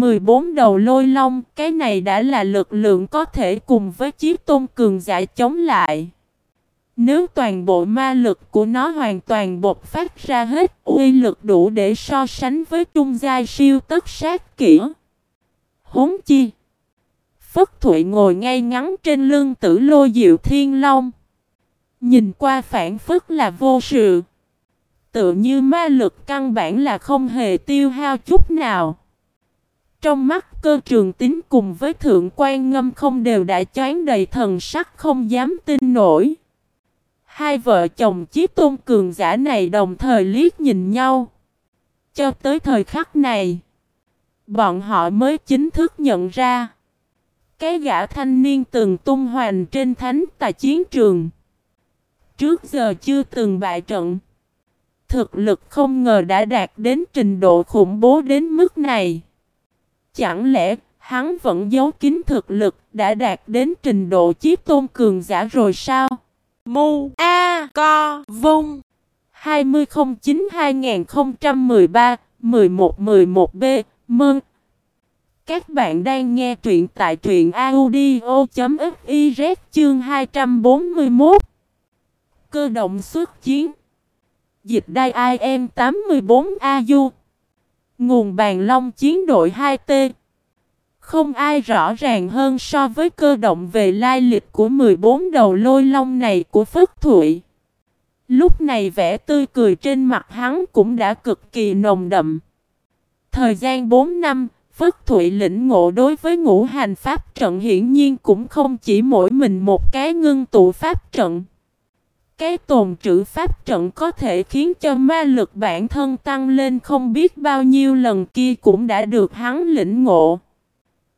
14 đầu lôi long, cái này đã là lực lượng có thể cùng với chiếc tôn cường giả chống lại. Nếu toàn bộ ma lực của nó hoàn toàn bộc phát ra hết, uy lực đủ để so sánh với trung giai siêu tất sát kỹ. Huống chi. Phất Thụy ngồi ngay ngắn trên lưng tử lôi diệu thiên long. Nhìn qua phản phất là vô sự. Tự như ma lực căn bản là không hề tiêu hao chút nào. Trong mắt cơ trường tính cùng với thượng quan ngâm không đều đã choáng đầy thần sắc không dám tin nổi. Hai vợ chồng chiếc tôn cường giả này đồng thời liếc nhìn nhau. Cho tới thời khắc này, bọn họ mới chính thức nhận ra. Cái gã thanh niên từng tung hoành trên thánh tài chiến trường. Trước giờ chưa từng bại trận. Thực lực không ngờ đã đạt đến trình độ khủng bố đến mức này. Chẳng lẽ hắn vẫn giấu kín thực lực đã đạt đến trình độ chiếc tôn cường giả rồi sao? Mu A Co Vung. 2009-2013-1111B Mơn Các bạn đang nghe truyện tại truyện audio.fiz chương 241 Cơ động xuất chiến. Dịch đai IM 84AU Nguồn bàn long chiến đội 2T Không ai rõ ràng hơn so với cơ động về lai lịch của 14 đầu lôi long này của Phất Thụy. Lúc này vẻ tươi cười trên mặt hắn cũng đã cực kỳ nồng đậm. Thời gian 4 năm, Phất Thụy lĩnh ngộ đối với ngũ hành pháp trận hiển nhiên cũng không chỉ mỗi mình một cái ngưng tụ pháp trận. Cái tồn trữ pháp trận có thể khiến cho ma lực bản thân tăng lên không biết bao nhiêu lần kia cũng đã được hắn lĩnh ngộ.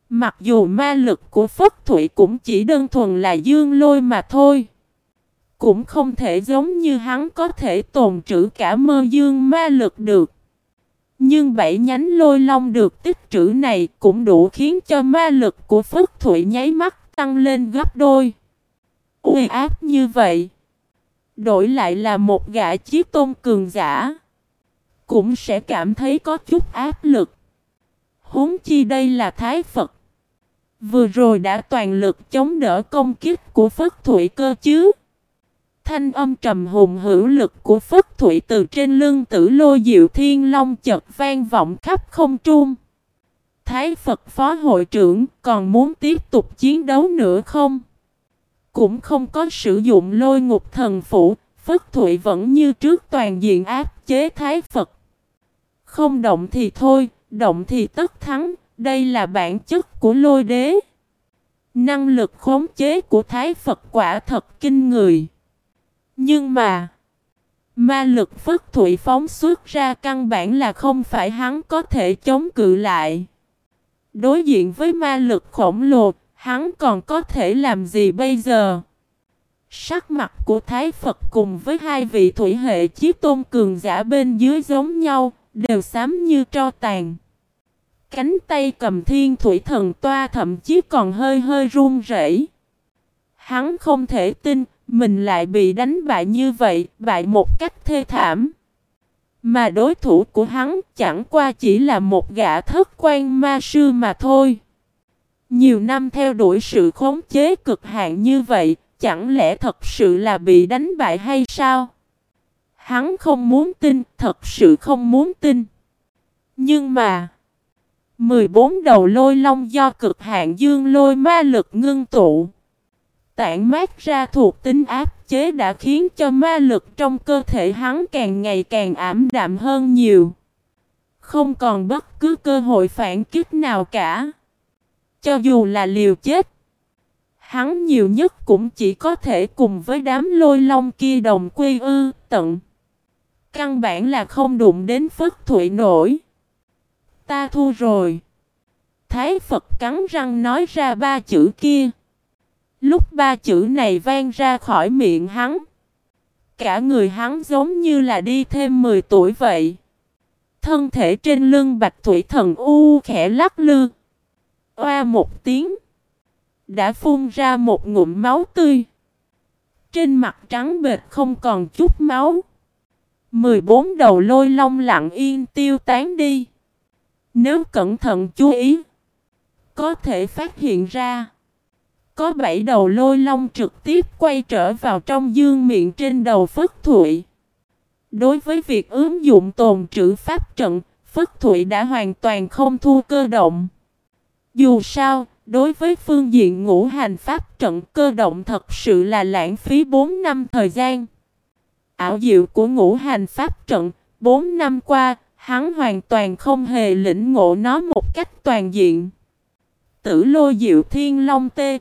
Mặc dù ma lực của Phất thủy cũng chỉ đơn thuần là dương lôi mà thôi. Cũng không thể giống như hắn có thể tồn trữ cả mơ dương ma lực được. Nhưng bảy nhánh lôi long được tích trữ này cũng đủ khiến cho ma lực của Phất thủy nháy mắt tăng lên gấp đôi. Uy áp như vậy. Đổi lại là một gã chiếc tôn cường giả. Cũng sẽ cảm thấy có chút áp lực. Huống chi đây là Thái Phật. Vừa rồi đã toàn lực chống đỡ công kích của Phất Thụy cơ chứ. Thanh âm trầm hùng hữu lực của Phất Thụy từ trên lưng tử lô diệu thiên long chợt vang vọng khắp không trung. Thái Phật Phó Hội trưởng còn muốn tiếp tục chiến đấu nữa không? Cũng không có sử dụng lôi ngục thần phủ, Phất Thụy vẫn như trước toàn diện áp chế Thái Phật. Không động thì thôi, động thì tất thắng, đây là bản chất của lôi đế. Năng lực khống chế của Thái Phật quả thật kinh người. Nhưng mà, ma lực Phất Thụy phóng xuất ra căn bản là không phải hắn có thể chống cự lại. Đối diện với ma lực khổng lồ, Hắn còn có thể làm gì bây giờ? Sắc mặt của Thái Phật cùng với hai vị thủy hệ chiếc tôn cường giả bên dưới giống nhau, đều xám như tro tàn. Cánh tay cầm thiên thủy thần toa thậm chí còn hơi hơi run rẩy. Hắn không thể tin, mình lại bị đánh bại như vậy, bại một cách thê thảm. Mà đối thủ của hắn chẳng qua chỉ là một gã thất quan ma sư mà thôi. Nhiều năm theo đuổi sự khống chế cực hạn như vậy, chẳng lẽ thật sự là bị đánh bại hay sao? Hắn không muốn tin, thật sự không muốn tin. Nhưng mà, 14 đầu lôi long do cực hạn dương lôi ma lực ngưng tụ. Tản mát ra thuộc tính áp chế đã khiến cho ma lực trong cơ thể hắn càng ngày càng ảm đạm hơn nhiều. Không còn bất cứ cơ hội phản kích nào cả. Cho dù là liều chết, hắn nhiều nhất cũng chỉ có thể cùng với đám lôi long kia đồng quy ư tận. Căn bản là không đụng đến phất thủy nổi. Ta thua rồi. Thái Phật cắn răng nói ra ba chữ kia. Lúc ba chữ này vang ra khỏi miệng hắn. Cả người hắn giống như là đi thêm 10 tuổi vậy. Thân thể trên lưng bạch thủy thần u khẽ lắc lư. Oa một tiếng. Đã phun ra một ngụm máu tươi. Trên mặt trắng bệt không còn chút máu. 14 đầu lôi long lặng yên tiêu tán đi. Nếu cẩn thận chú ý, có thể phát hiện ra. Có bảy đầu lôi long trực tiếp quay trở vào trong dương miệng trên đầu Phất Thụy. Đối với việc ứng dụng tồn trữ pháp trận, Phất Thụy đã hoàn toàn không thua cơ động. Dù sao, đối với phương diện ngũ hành pháp trận cơ động thật sự là lãng phí 4 năm thời gian. Ảo diệu của ngũ hành pháp trận, 4 năm qua, hắn hoàn toàn không hề lĩnh ngộ nó một cách toàn diện. Tử lôi diệu thiên long tê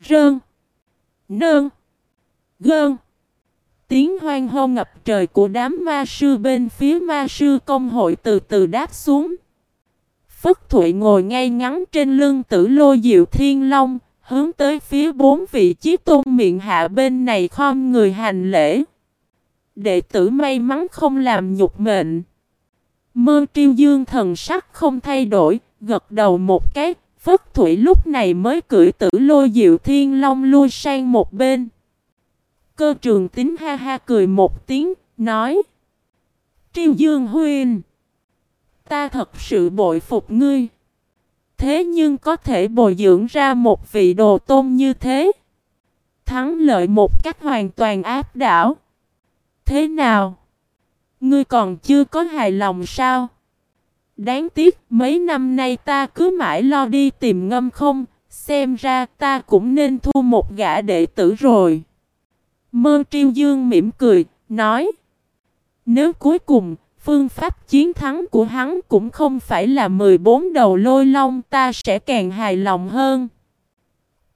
Rơn Nơn Gơn Tiếng hoang hô ngập trời của đám ma sư bên phía ma sư công hội từ từ đáp xuống. Phất Thụy ngồi ngay ngắn trên lưng tử lôi diệu thiên long, hướng tới phía bốn vị chiếc tôn miệng hạ bên này khom người hành lễ. Đệ tử may mắn không làm nhục mệnh. Mơ triêu dương thần sắc không thay đổi, gật đầu một cái, Phất Thụy lúc này mới cưỡi tử lôi diệu thiên long lui sang một bên. Cơ trường tính ha ha cười một tiếng, nói Triêu dương huynh Ta thật sự bội phục ngươi Thế nhưng có thể bồi dưỡng ra một vị đồ tôn như thế Thắng lợi một cách hoàn toàn áp đảo Thế nào? Ngươi còn chưa có hài lòng sao? Đáng tiếc mấy năm nay ta cứ mãi lo đi tìm ngâm không Xem ra ta cũng nên thu một gã đệ tử rồi Mơ triêu dương mỉm cười, nói Nếu cuối cùng, phương pháp chiến thắng của hắn cũng không phải là 14 đầu lôi long ta sẽ càng hài lòng hơn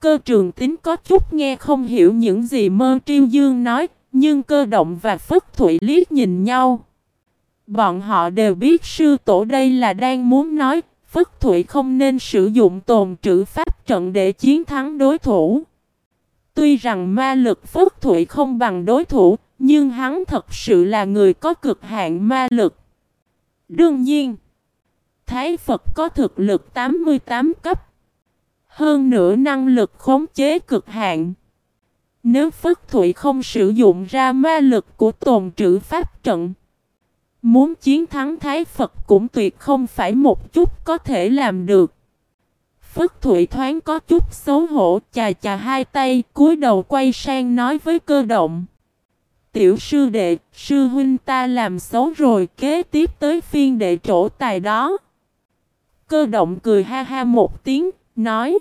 Cơ trường tính có chút nghe không hiểu những gì mơ triêu dương nói Nhưng cơ động và phất thủy liếc nhìn nhau Bọn họ đều biết sư tổ đây là đang muốn nói Phất Thụy không nên sử dụng tồn trữ pháp trận để chiến thắng đối thủ. Tuy rằng ma lực Phất Thụy không bằng đối thủ, nhưng hắn thật sự là người có cực hạn ma lực. Đương nhiên, Thái Phật có thực lực 88 cấp. Hơn nữa năng lực khống chế cực hạn. Nếu Phất Thụy không sử dụng ra ma lực của tồn trữ pháp trận, muốn chiến thắng Thái Phật cũng tuyệt không phải một chút có thể làm được. Phất Thụy thoáng có chút xấu hổ, chà chà hai tay, cúi đầu quay sang nói với cơ động. Tiểu sư đệ, sư huynh ta làm xấu rồi, kế tiếp tới phiên đệ trổ tài đó. Cơ động cười ha ha một tiếng, nói.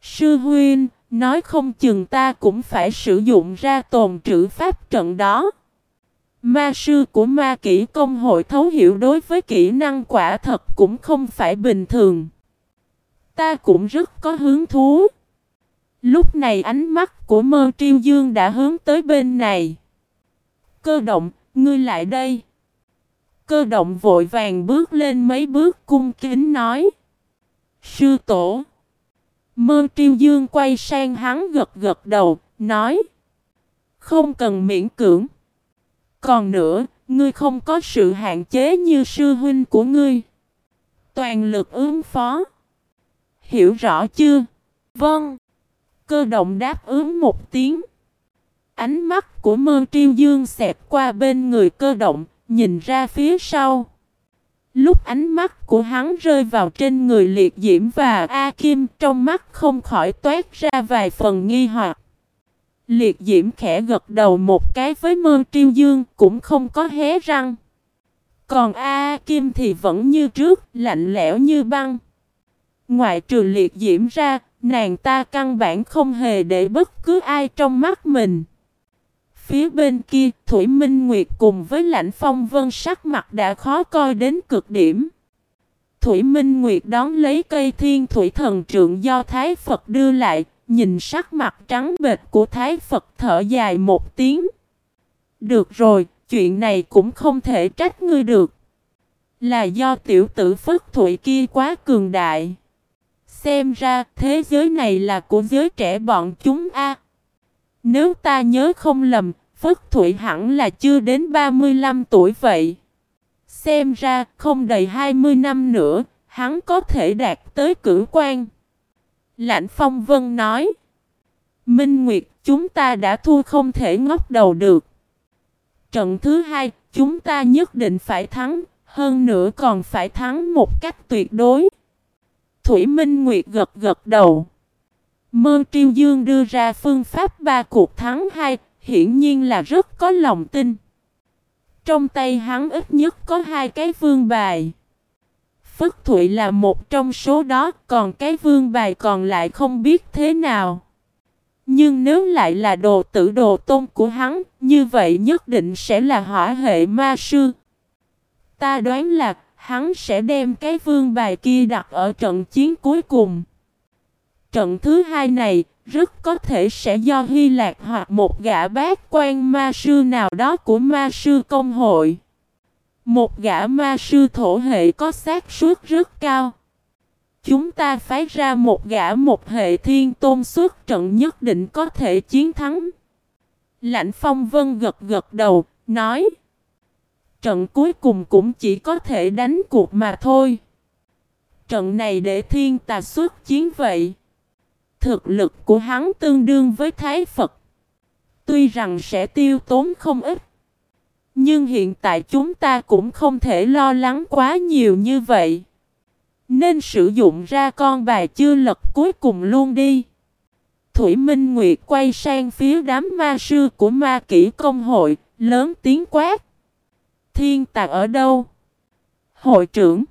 Sư huynh, nói không chừng ta cũng phải sử dụng ra tồn trữ pháp trận đó. Ma sư của ma kỹ công hội thấu hiểu đối với kỹ năng quả thật cũng không phải bình thường. Ta cũng rất có hứng thú. Lúc này ánh mắt của mơ triêu dương đã hướng tới bên này. Cơ động, ngươi lại đây. Cơ động vội vàng bước lên mấy bước cung kính nói. Sư tổ. Mơ triêu dương quay sang hắn gật gật đầu, nói. Không cần miễn cưỡng. Còn nữa, ngươi không có sự hạn chế như sư huynh của ngươi. Toàn lực ứng phó. Hiểu rõ chưa? Vâng. Cơ động đáp ứng một tiếng. Ánh mắt của mơ triêu dương xẹt qua bên người cơ động, nhìn ra phía sau. Lúc ánh mắt của hắn rơi vào trên người liệt diễm và A Kim trong mắt không khỏi toát ra vài phần nghi hoặc. Liệt diễm khẽ gật đầu một cái với mơ triêu dương cũng không có hé răng. Còn A Kim thì vẫn như trước, lạnh lẽo như băng. Ngoại trừ liệt diễm ra, nàng ta căn bản không hề để bất cứ ai trong mắt mình. Phía bên kia, Thủy Minh Nguyệt cùng với Lãnh Phong Vân sắc mặt đã khó coi đến cực điểm. Thủy Minh Nguyệt đón lấy cây thiên thủy thần trượng do Thái Phật đưa lại, nhìn sắc mặt trắng bệch của Thái Phật thở dài một tiếng. Được rồi, chuyện này cũng không thể trách ngươi được. Là do tiểu tử Phất thủy kia quá cường đại. Xem ra thế giới này là của giới trẻ bọn chúng a. Nếu ta nhớ không lầm, Phất Thụy hẳn là chưa đến 35 tuổi vậy. Xem ra không đầy 20 năm nữa, hắn có thể đạt tới cử quan. Lãnh Phong Vân nói. Minh Nguyệt chúng ta đã thua không thể ngóc đầu được. Trận thứ hai chúng ta nhất định phải thắng, Hơn nữa còn phải thắng một cách tuyệt đối. Thủy Minh Nguyệt gật gật đầu. Mơ Triêu Dương đưa ra phương pháp ba cuộc thắng hai, hiển nhiên là rất có lòng tin. Trong tay hắn ít nhất có hai cái vương bài. Phất Thụy là một trong số đó, còn cái vương bài còn lại không biết thế nào. Nhưng nếu lại là đồ tử đồ tôn của hắn, như vậy nhất định sẽ là hỏa hệ ma sư. Ta đoán là hắn sẽ đem cái vương bài kia đặt ở trận chiến cuối cùng. Trận thứ hai này, rất có thể sẽ do Hy Lạc hoặc một gã bác quan ma sư nào đó của ma sư công hội. Một gã ma sư thổ hệ có xác suất rất cao. Chúng ta phái ra một gã một hệ thiên tôn xuất trận nhất định có thể chiến thắng. Lạnh phong vân gật gật đầu, nói. Trận cuối cùng cũng chỉ có thể đánh cuộc mà thôi. Trận này để thiên tà xuất chiến vậy. Thực lực của hắn tương đương với Thái Phật. Tuy rằng sẽ tiêu tốn không ít. Nhưng hiện tại chúng ta cũng không thể lo lắng quá nhiều như vậy. Nên sử dụng ra con bài chưa lật cuối cùng luôn đi. Thủy Minh Nguyệt quay sang phía đám ma sư của ma kỷ công hội, lớn tiếng quát. Thiên tạc ở đâu? Hội trưởng.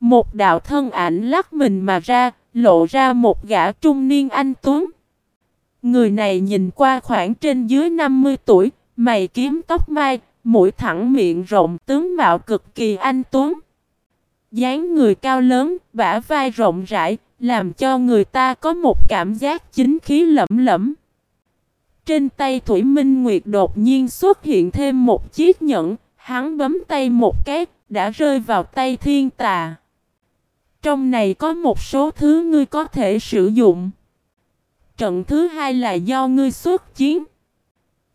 Một đạo thân ảnh lắc mình mà ra, lộ ra một gã trung niên anh tuấn. Người này nhìn qua khoảng trên dưới 50 tuổi, mày kiếm tóc mai, mũi thẳng miệng rộng tướng mạo cực kỳ anh tuấn dáng người cao lớn, bả vai rộng rãi, làm cho người ta có một cảm giác chính khí lẫm lẫm. Trên tay Thủy Minh Nguyệt đột nhiên xuất hiện thêm một chiếc nhẫn, hắn bấm tay một cái, đã rơi vào tay thiên tà. Trong này có một số thứ ngươi có thể sử dụng. Trận thứ hai là do ngươi xuất chiến.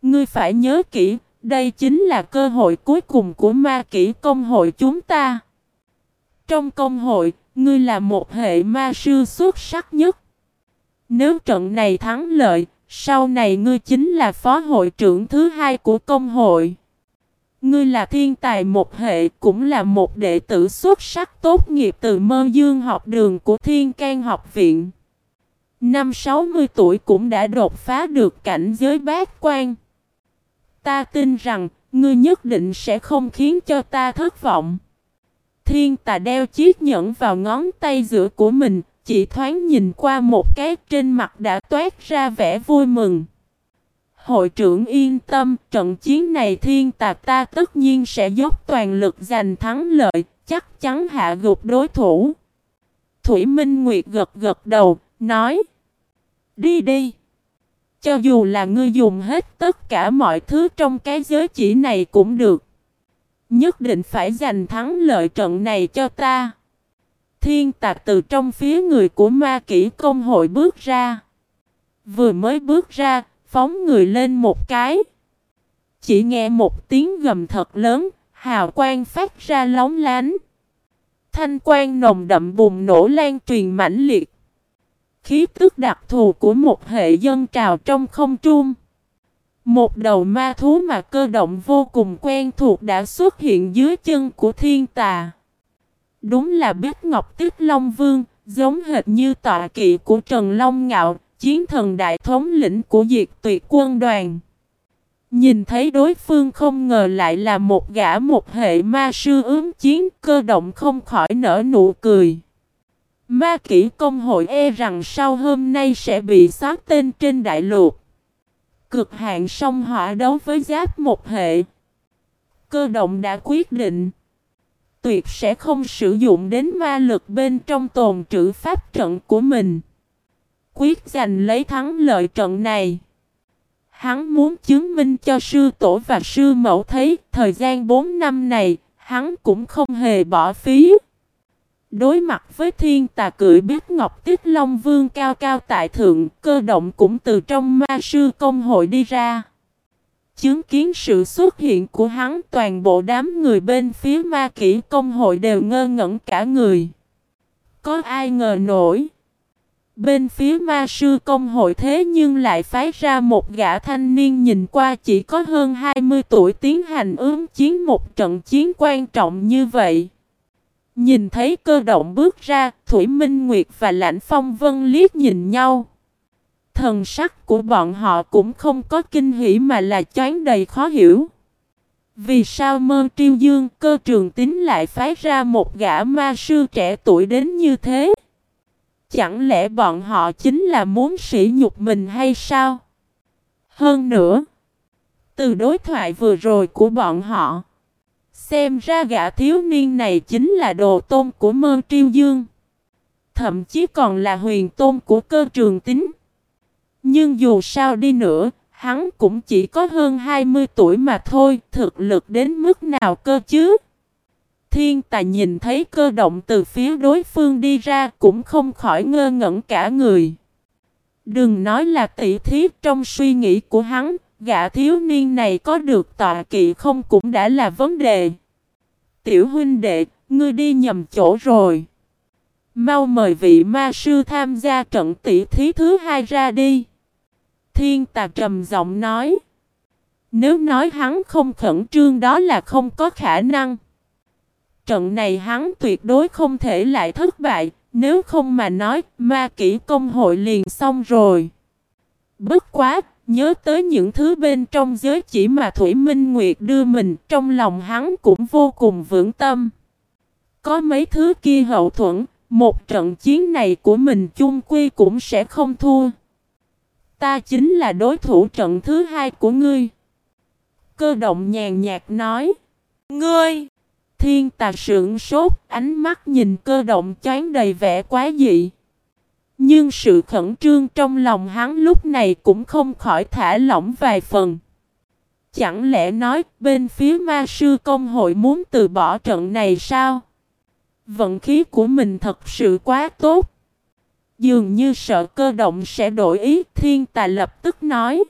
Ngươi phải nhớ kỹ, đây chính là cơ hội cuối cùng của ma kỹ công hội chúng ta. Trong công hội, ngươi là một hệ ma sư xuất sắc nhất. Nếu trận này thắng lợi, sau này ngươi chính là phó hội trưởng thứ hai của công hội. Ngươi là thiên tài một hệ, cũng là một đệ tử xuất sắc tốt nghiệp từ mơ dương học đường của thiên can học viện. Năm 60 tuổi cũng đã đột phá được cảnh giới bát quan. Ta tin rằng, ngươi nhất định sẽ không khiến cho ta thất vọng. Thiên tà đeo chiếc nhẫn vào ngón tay giữa của mình, chỉ thoáng nhìn qua một cái trên mặt đã toát ra vẻ vui mừng. Hội trưởng yên tâm, trận chiến này thiên tạc ta tất nhiên sẽ dốc toàn lực giành thắng lợi, chắc chắn hạ gục đối thủ. Thủy Minh Nguyệt gật gật đầu, nói Đi đi! Cho dù là ngươi dùng hết tất cả mọi thứ trong cái giới chỉ này cũng được. Nhất định phải giành thắng lợi trận này cho ta. Thiên tạc từ trong phía người của ma kỷ công hội bước ra. Vừa mới bước ra, phóng người lên một cái. Chỉ nghe một tiếng gầm thật lớn, hào quang phát ra lóng lánh. Thanh quang nồng đậm bùng nổ lan truyền mãnh liệt. Khí tức đặc thù của một hệ dân trào trong không trung. Một đầu ma thú mà cơ động vô cùng quen thuộc đã xuất hiện dưới chân của thiên tà. Đúng là biết Ngọc Tích Long Vương, giống hệt như tọa kỵ của Trần Long Ngạo, chiến thần đại thống lĩnh của diệt tuyệt quân đoàn. Nhìn thấy đối phương không ngờ lại là một gã một hệ ma sư ướm chiến, cơ động không khỏi nở nụ cười. Ma kỷ công hội e rằng sau hôm nay sẽ bị xóa tên trên đại lục cực hạn song hỏa đấu với giáp một hệ. Cơ động đã quyết định. Tuyệt sẽ không sử dụng đến ma lực bên trong tồn trữ pháp trận của mình. Quyết giành lấy thắng lợi trận này. Hắn muốn chứng minh cho sư tổ và sư mẫu thấy thời gian 4 năm này, hắn cũng không hề bỏ phí. Đối mặt với thiên tà cưỡi biết ngọc tích long vương cao cao tại thượng, cơ động cũng từ trong ma sư công hội đi ra. Chứng kiến sự xuất hiện của hắn toàn bộ đám người bên phía ma kỹ công hội đều ngơ ngẩn cả người. Có ai ngờ nổi. Bên phía ma sư công hội thế nhưng lại phái ra một gã thanh niên nhìn qua chỉ có hơn 20 tuổi tiến hành ướm chiến một trận chiến quan trọng như vậy. Nhìn thấy cơ động bước ra, Thủy Minh Nguyệt và Lãnh Phong Vân liếc nhìn nhau. Thần sắc của bọn họ cũng không có kinh hỉ mà là choáng đầy khó hiểu. Vì sao mơ triêu dương cơ trường tính lại phái ra một gã ma sư trẻ tuổi đến như thế? Chẳng lẽ bọn họ chính là muốn sỉ nhục mình hay sao? Hơn nữa, từ đối thoại vừa rồi của bọn họ, xem ra gã thiếu niên này chính là đồ tôn của mơ triêu dương. Thậm chí còn là huyền tôn của cơ trường tính. Nhưng dù sao đi nữa, hắn cũng chỉ có hơn 20 tuổi mà thôi, thực lực đến mức nào cơ chứ? Thiên tài nhìn thấy cơ động từ phía đối phương đi ra cũng không khỏi ngơ ngẩn cả người. Đừng nói là tỷ thí trong suy nghĩ của hắn, gã thiếu niên này có được tọa kỵ không cũng đã là vấn đề. Tiểu huynh đệ, ngươi đi nhầm chỗ rồi. Mau mời vị ma sư tham gia trận tỷ thí thứ hai ra đi. Thiên tà trầm giọng nói. Nếu nói hắn không khẩn trương đó là không có khả năng. Trận này hắn tuyệt đối không thể lại thất bại, nếu không mà nói ma kỹ công hội liền xong rồi. Bất quá, nhớ tới những thứ bên trong giới chỉ mà Thủy Minh Nguyệt đưa mình trong lòng hắn cũng vô cùng vững tâm. Có mấy thứ kia hậu thuẫn, một trận chiến này của mình chung quy cũng sẽ không thua. Ta chính là đối thủ trận thứ hai của ngươi. Cơ động nhàn nhạt nói. Ngươi! Thiên tà sưởng sốt, ánh mắt nhìn cơ động chán đầy vẻ quá dị. Nhưng sự khẩn trương trong lòng hắn lúc này cũng không khỏi thả lỏng vài phần. Chẳng lẽ nói bên phía ma sư công hội muốn từ bỏ trận này sao? Vận khí của mình thật sự quá tốt. Dường như sợ cơ động sẽ đổi ý, thiên tà lập tức nói.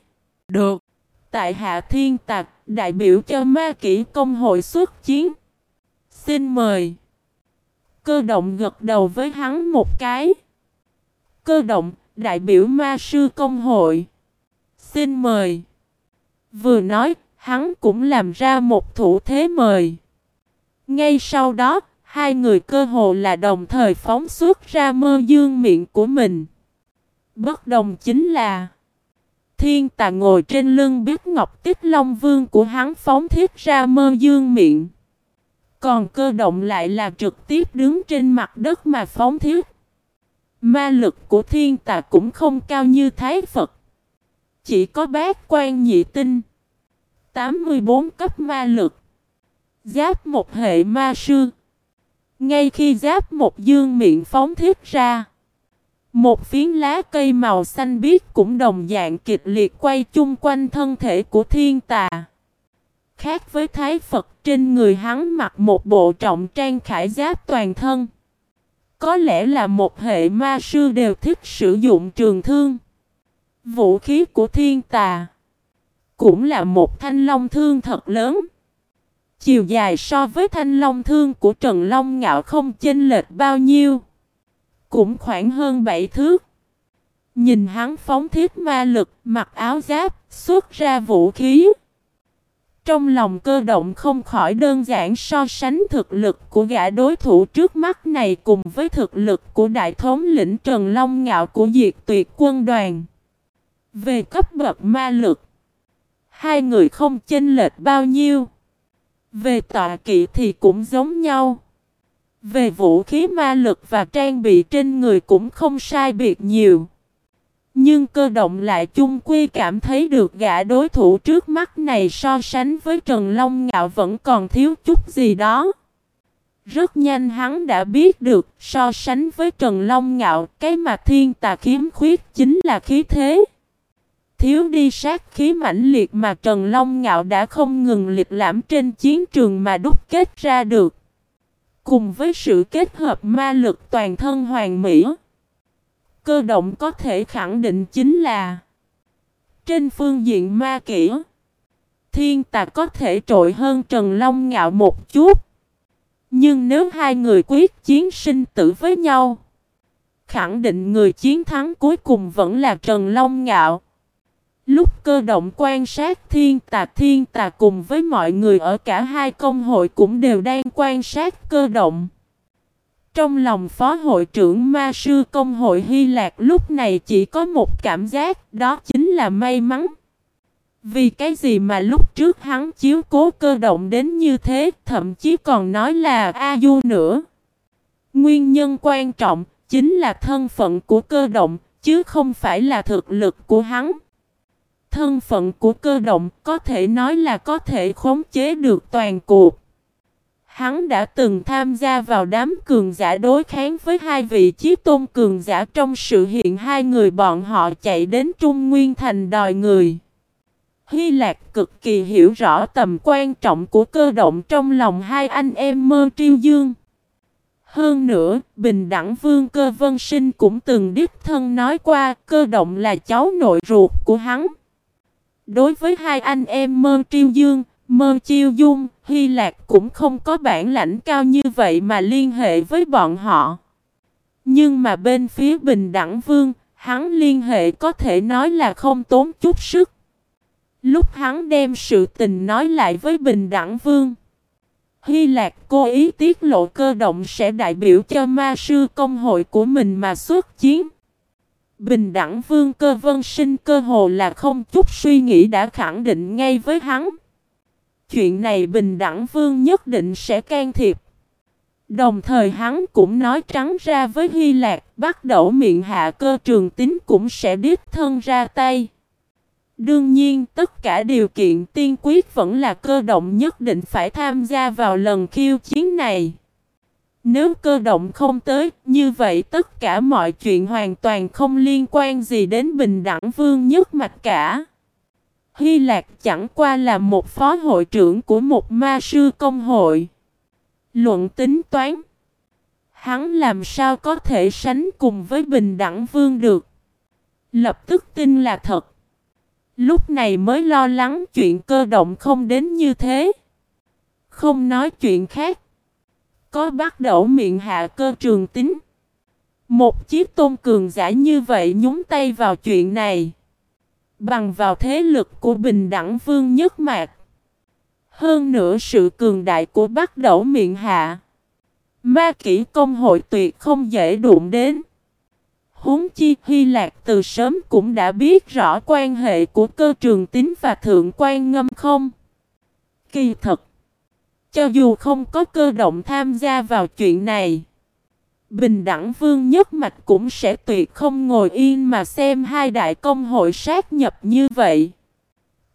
Được. Tại hạ thiên tạc, đại biểu cho ma kỹ công hội xuất chiến. Xin mời. Cơ động gật đầu với hắn một cái. Cơ động, đại biểu ma sư công hội. Xin mời. Vừa nói, hắn cũng làm ra một thủ thế mời. Ngay sau đó, Hai người cơ hồ là đồng thời phóng xuất ra mơ dương miệng của mình. Bất đồng chính là Thiên tà ngồi trên lưng biết ngọc tích long vương của hắn phóng thiết ra mơ dương miệng. Còn cơ động lại là trực tiếp đứng trên mặt đất mà phóng thiết. Ma lực của thiên tà cũng không cao như Thái Phật. Chỉ có bát quan nhị tinh. 84 cấp ma lực. Giáp một hệ ma sư. Ngay khi giáp một dương miệng phóng thiết ra, một phiến lá cây màu xanh biếc cũng đồng dạng kịch liệt quay chung quanh thân thể của thiên tà. Khác với Thái Phật trên người hắn mặc một bộ trọng trang khải giáp toàn thân. Có lẽ là một hệ ma sư đều thích sử dụng trường thương. Vũ khí của thiên tà cũng là một thanh long thương thật lớn. Chiều dài so với thanh long thương của Trần Long Ngạo không chênh lệch bao nhiêu. Cũng khoảng hơn 7 thước. Nhìn hắn phóng thiết ma lực, mặc áo giáp, xuất ra vũ khí. Trong lòng cơ động không khỏi đơn giản so sánh thực lực của gã đối thủ trước mắt này cùng với thực lực của đại thống lĩnh Trần Long Ngạo của diệt tuyệt quân đoàn. Về cấp bậc ma lực, hai người không chênh lệch bao nhiêu. Về tọa kỵ thì cũng giống nhau. Về vũ khí ma lực và trang bị trên người cũng không sai biệt nhiều. Nhưng cơ động lại chung quy cảm thấy được gã đối thủ trước mắt này so sánh với Trần Long Ngạo vẫn còn thiếu chút gì đó. Rất nhanh hắn đã biết được so sánh với Trần Long Ngạo, cái mà thiên tà khiếm khuyết chính là khí thế. Thiếu đi sát khí mãnh liệt mà Trần Long Ngạo đã không ngừng liệt lãm trên chiến trường mà đúc kết ra được. Cùng với sự kết hợp ma lực toàn thân hoàn mỹ. Cơ động có thể khẳng định chính là Trên phương diện ma kỹ Thiên tà có thể trội hơn Trần Long Ngạo một chút Nhưng nếu hai người quyết chiến sinh tử với nhau, khẳng định người chiến thắng cuối cùng vẫn là Trần Long Ngạo. Lúc cơ động quan sát thiên tà thiên tà cùng với mọi người ở cả hai công hội cũng đều đang quan sát cơ động. Trong lòng phó hội trưởng ma sư công hội Hy Lạc lúc này chỉ có một cảm giác, đó chính là may mắn. Vì cái gì mà lúc trước hắn chiếu cố cơ động đến như thế, thậm chí còn nói là A Du nữa. Nguyên nhân quan trọng chính là thân phận của cơ động, chứ không phải là thực lực của hắn. Thân phận của cơ động có thể nói là có thể khống chế được toàn cuộc. Hắn đã từng tham gia vào đám cường giả đối kháng với hai vị chí tôn cường giả trong sự hiện hai người bọn họ chạy đến Trung Nguyên Thành đòi người. Hy Lạc cực kỳ hiểu rõ tầm quan trọng của cơ động trong lòng hai anh em mơ triêu dương. Hơn nữa, Bình Đẳng Vương Cơ Vân Sinh cũng từng đích thân nói qua cơ động là cháu nội ruột của hắn. Đối với hai anh em mơ triêu dương, mơ chiêu dung, Hy Lạc cũng không có bản lãnh cao như vậy mà liên hệ với bọn họ. Nhưng mà bên phía Bình Đẳng Vương, hắn liên hệ có thể nói là không tốn chút sức. Lúc hắn đem sự tình nói lại với Bình Đẳng Vương, Hy Lạc cố ý tiết lộ cơ động sẽ đại biểu cho ma sư công hội của mình mà xuất chiến. Bình đẳng vương cơ vân sinh cơ hồ là không chút suy nghĩ đã khẳng định ngay với hắn. Chuyện này bình đẳng vương nhất định sẽ can thiệp. Đồng thời hắn cũng nói trắng ra với Hy Lạc, bắt đầu miệng hạ cơ trường tính cũng sẽ đích thân ra tay. Đương nhiên, tất cả điều kiện tiên quyết vẫn là cơ động nhất định phải tham gia vào lần khiêu chiến này. Nếu cơ động không tới, như vậy tất cả mọi chuyện hoàn toàn không liên quan gì đến bình đẳng vương nhất mạch cả. Hy Lạc chẳng qua là một phó hội trưởng của một ma sư công hội. Luận tính toán. Hắn làm sao có thể sánh cùng với bình đẳng vương được. Lập tức tin là thật. Lúc này mới lo lắng chuyện cơ động không đến như thế. Không nói chuyện khác. Có bắt đầu miệng hạ cơ trường tính. Một chiếc tôn cường giả như vậy nhúng tay vào chuyện này. Bằng vào thế lực của bình đẳng vương nhất mạc. Hơn nữa sự cường đại của bắt đầu miệng hạ. Ma kỹ công hội tuyệt không dễ đụng đến. Huống chi Hy Lạc từ sớm cũng đã biết rõ quan hệ của cơ trường tính và thượng quan ngâm không. Kỳ thật. Cho dù không có cơ động tham gia vào chuyện này. Bình đẳng vương nhất mạch cũng sẽ tuyệt không ngồi yên mà xem hai đại công hội sát nhập như vậy.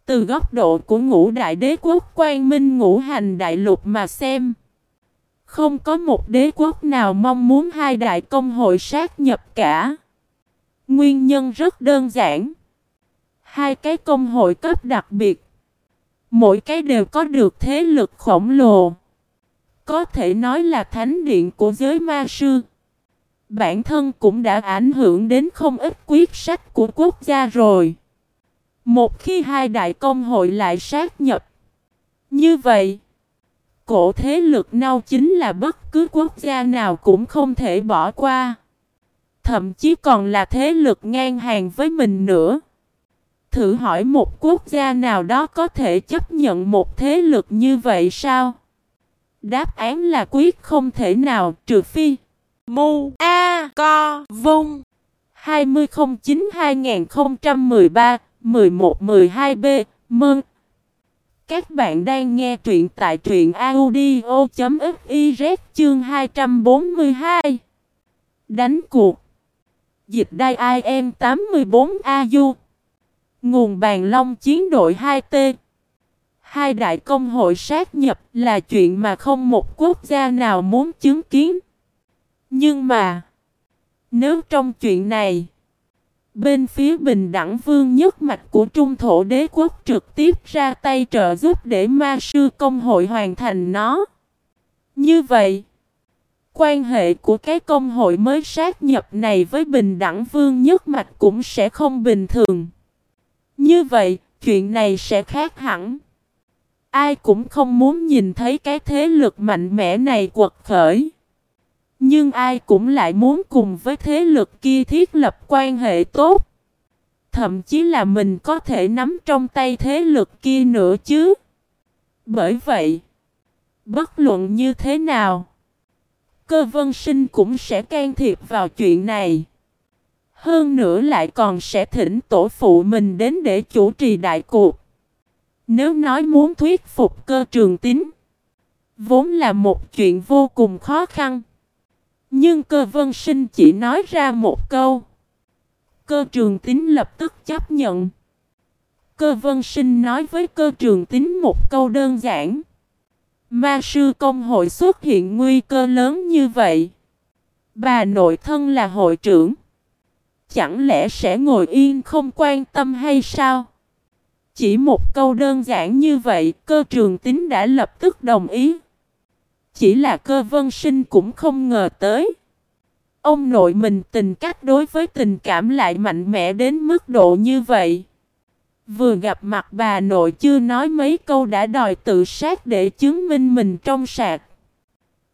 Từ góc độ của ngũ đại đế quốc quan minh ngũ hành đại lục mà xem. Không có một đế quốc nào mong muốn hai đại công hội sát nhập cả. Nguyên nhân rất đơn giản. Hai cái công hội cấp đặc biệt. Mỗi cái đều có được thế lực khổng lồ. Có thể nói là thánh điện của giới ma sư. Bản thân cũng đã ảnh hưởng đến không ít quyết sách của quốc gia rồi. Một khi hai đại công hội lại sát nhập. Như vậy, cổ thế lực nào chính là bất cứ quốc gia nào cũng không thể bỏ qua. Thậm chí còn là thế lực ngang hàng với mình nữa. Thử hỏi một quốc gia nào đó có thể chấp nhận một thế lực như vậy sao? Đáp án là quyết không thể nào trừ phi Mu A Co Vung 2009-2013-11-12B Mơn. Các bạn đang nghe truyện tại truyện audio.fiz chương 242 Đánh cuộc. Dịch đai IM 84 AU Nguồn bàn long chiến đội 2T Hai đại công hội sát nhập là chuyện mà không một quốc gia nào muốn chứng kiến. Nhưng mà, nếu trong chuyện này, bên phía bình đẳng vương nhất mạch của trung thổ đế quốc trực tiếp ra tay trợ giúp để ma sư công hội hoàn thành nó. Như vậy, quan hệ của cái công hội mới sát nhập này với bình đẳng vương nhất mạch cũng sẽ không bình thường. Như vậy, chuyện này sẽ khác hẳn. Ai cũng không muốn nhìn thấy cái thế lực mạnh mẽ này quật khởi. Nhưng ai cũng lại muốn cùng với thế lực kia thiết lập quan hệ tốt. Thậm chí là mình có thể nắm trong tay thế lực kia nữa chứ. Bởi vậy, bất luận như thế nào, cơ vân sinh cũng sẽ can thiệp vào chuyện này. Hơn nữa lại còn sẽ thỉnh tổ phụ mình đến để chủ trì đại cuộc. Nếu nói muốn thuyết phục cơ trường tín, vốn là một chuyện vô cùng khó khăn. Nhưng cơ vân sinh chỉ nói ra một câu. Cơ trường tín lập tức chấp nhận. Cơ vân sinh nói với cơ trường tín một câu đơn giản. Ma sư công hội xuất hiện nguy cơ lớn như vậy. Bà nội thân là hội trưởng. Chẳng lẽ sẽ ngồi yên không quan tâm hay sao? Chỉ một câu đơn giản như vậy, cơ trường tín đã lập tức đồng ý. Chỉ là cơ vân sinh cũng không ngờ tới. Ông nội mình tình cách đối với tình cảm lại mạnh mẽ đến mức độ như vậy. Vừa gặp mặt bà nội chưa nói mấy câu đã đòi tự sát để chứng minh mình trong sạc.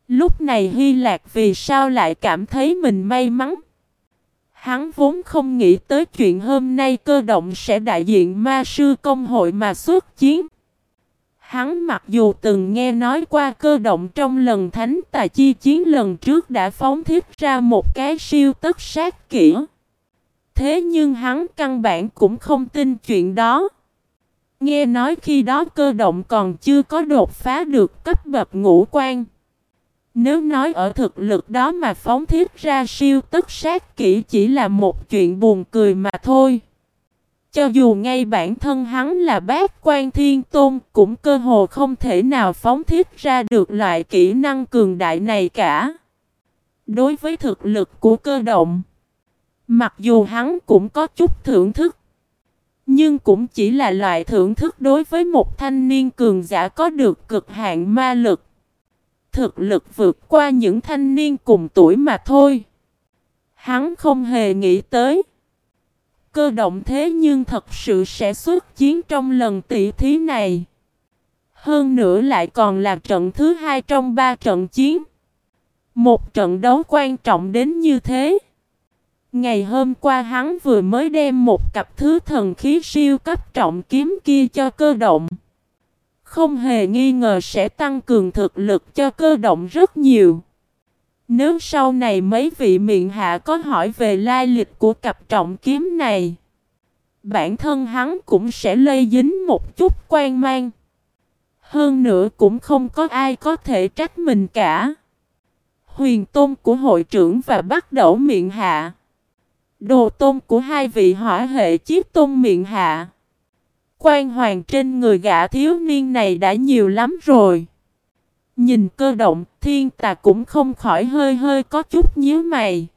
Lúc này Hy Lạc vì sao lại cảm thấy mình may mắn. Hắn vốn không nghĩ tới chuyện hôm nay cơ động sẽ đại diện ma sư công hội mà xuất chiến. Hắn mặc dù từng nghe nói qua cơ động trong lần thánh tài chi chiến lần trước đã phóng thiết ra một cái siêu tất sát kỹ. Thế nhưng hắn căn bản cũng không tin chuyện đó. Nghe nói khi đó cơ động còn chưa có đột phá được cấp bậc ngũ quan. Nếu nói ở thực lực đó mà phóng thiết ra siêu tất sát kỹ chỉ là một chuyện buồn cười mà thôi. Cho dù ngay bản thân hắn là bác quan thiên tôn cũng cơ hồ không thể nào phóng thiết ra được loại kỹ năng cường đại này cả. Đối với thực lực của cơ động, mặc dù hắn cũng có chút thưởng thức, nhưng cũng chỉ là loại thưởng thức đối với một thanh niên cường giả có được cực hạn ma lực. Thực lực vượt qua những thanh niên cùng tuổi mà thôi. Hắn không hề nghĩ tới cơ động thế nhưng thật sự sẽ xuất chiến trong lần tỷ thí này. Hơn nữa lại còn là trận thứ hai trong ba trận chiến. Một trận đấu quan trọng đến như thế. Ngày hôm qua hắn vừa mới đem một cặp thứ thần khí siêu cấp trọng kiếm kia cho cơ động. Không hề nghi ngờ sẽ tăng cường thực lực cho cơ động rất nhiều. Nếu sau này mấy vị miệng hạ có hỏi về lai lịch của cặp trọng kiếm này, bản thân hắn cũng sẽ lây dính một chút quan mang. Hơn nữa cũng không có ai có thể trách mình cả. Huyền tôn của hội trưởng và bắt đầu miệng hạ. Đồ tôn của hai vị hỏa hệ chiếc tôn miệng hạ. Quan hoàng trên người gã thiếu niên này đã nhiều lắm rồi. Nhìn cơ động, thiên tà cũng không khỏi hơi hơi có chút nhíu mày.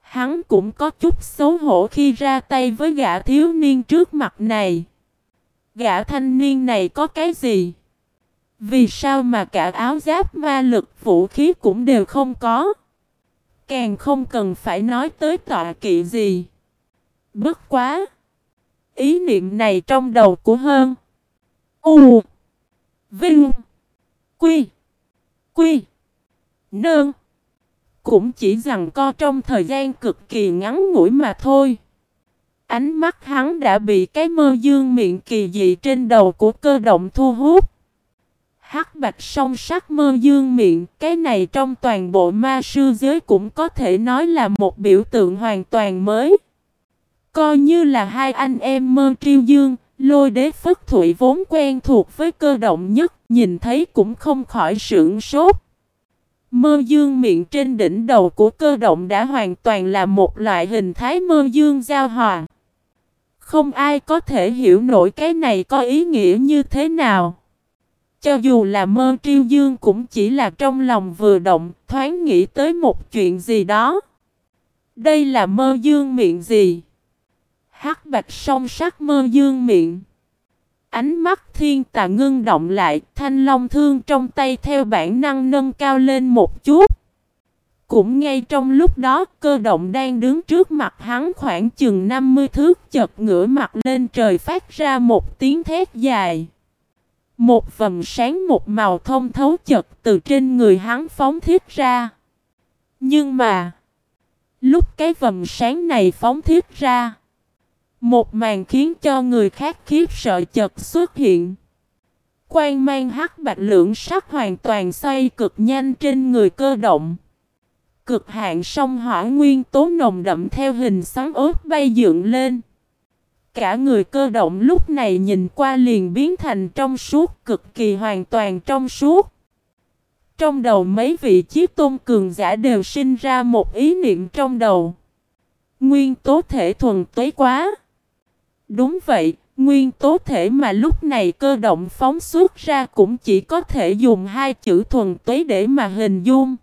Hắn cũng có chút xấu hổ khi ra tay với gã thiếu niên trước mặt này. Gã thanh niên này có cái gì? Vì sao mà cả áo giáp ma lực vũ khí cũng đều không có? Càng không cần phải nói tới tọa kỵ gì. Bất quá! Ý niệm này trong đầu của hơn. U. Vinh. Quy. Quy. Nương. Cũng chỉ rằng co trong thời gian cực kỳ ngắn ngủi mà thôi. Ánh mắt hắn đã bị cái mơ dương miệng kỳ dị trên đầu của cơ động thu hút. Hắc bạch song sắc mơ dương miệng, cái này trong toàn bộ ma sư giới cũng có thể nói là một biểu tượng hoàn toàn mới. Coi như là hai anh em mơ triêu dương, lôi đế phất thủy vốn quen thuộc với cơ động nhất, nhìn thấy cũng không khỏi sưởng sốt. Mơ dương miệng trên đỉnh đầu của cơ động đã hoàn toàn là một loại hình thái mơ dương giao hòa. Không ai có thể hiểu nổi cái này có ý nghĩa như thế nào. Cho dù là mơ triêu dương cũng chỉ là trong lòng vừa động, thoáng nghĩ tới một chuyện gì đó. Đây là mơ dương miệng gì? Hắc bạch song sắc mơ dương miệng. Ánh mắt thiên tà ngưng động lại, thanh long thương trong tay theo bản năng nâng cao lên một chút. Cũng ngay trong lúc đó, cơ động đang đứng trước mặt hắn khoảng chừng 50 thước chật ngửa mặt lên trời phát ra một tiếng thét dài. Một vầng sáng một màu thông thấu chật từ trên người hắn phóng thiết ra. Nhưng mà, lúc cái vầng sáng này phóng thiết ra, một màn khiến cho người khác khiếp sợ chợt xuất hiện. Quang mang hắc bạch lượng sắc hoàn toàn xoay cực nhanh trên người cơ động. Cực hạn sông hỏa nguyên tố nồng đậm theo hình xoắn ớt bay dựng lên. Cả người cơ động lúc này nhìn qua liền biến thành trong suốt, cực kỳ hoàn toàn trong suốt. Trong đầu mấy vị chiếc tôn cường giả đều sinh ra một ý niệm trong đầu. Nguyên tố thể thuần tuế quá. Đúng vậy, nguyên tố thể mà lúc này cơ động phóng xuất ra cũng chỉ có thể dùng hai chữ thuần tuế để mà hình dung.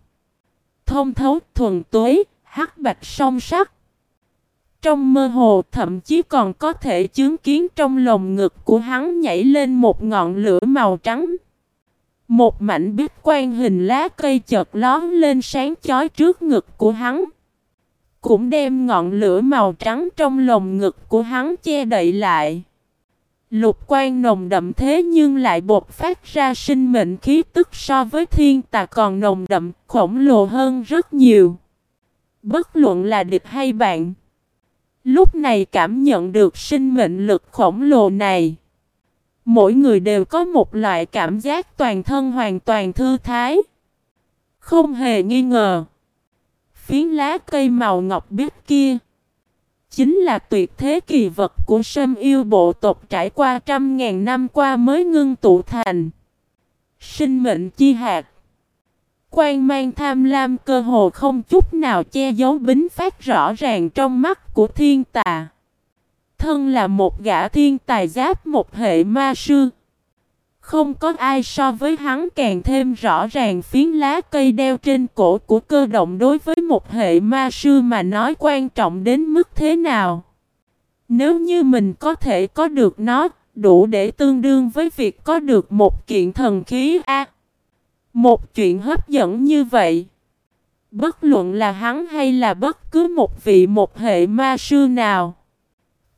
Thông thấu thuần tuế, hắc bạch song sắc. Trong mơ hồ thậm chí còn có thể chứng kiến trong lồng ngực của hắn nhảy lên một ngọn lửa màu trắng. Một mảnh bích quan hình lá cây chợt lón lên sáng chói trước ngực của hắn. Cũng đem ngọn lửa màu trắng trong lồng ngực của hắn che đậy lại. Lục quan nồng đậm thế nhưng lại bột phát ra sinh mệnh khí tức so với thiên tà còn nồng đậm, khổng lồ hơn rất nhiều. Bất luận là địch hay bạn. Lúc này cảm nhận được sinh mệnh lực khổng lồ này. Mỗi người đều có một loại cảm giác toàn thân hoàn toàn thư thái. Không hề nghi ngờ. Phiến lá cây màu ngọc biếc kia. Chính là tuyệt thế kỳ vật của sâm yêu bộ tộc trải qua trăm ngàn năm qua mới ngưng tụ thành. Sinh mệnh chi hạt. Quan mang tham lam cơ hồ không chút nào che giấu bính phát rõ ràng trong mắt của thiên tà. Thân là một gã thiên tài giáp một hệ ma sư. Không có ai so với hắn càng thêm rõ ràng phiến lá cây đeo trên cổ của cơ động đối với một hệ ma sư mà nói quan trọng đến mức thế nào. Nếu như mình có thể có được nó, đủ để tương đương với việc có được một kiện thần khí A. một chuyện hấp dẫn như vậy. Bất luận là hắn hay là bất cứ một vị một hệ ma sư nào.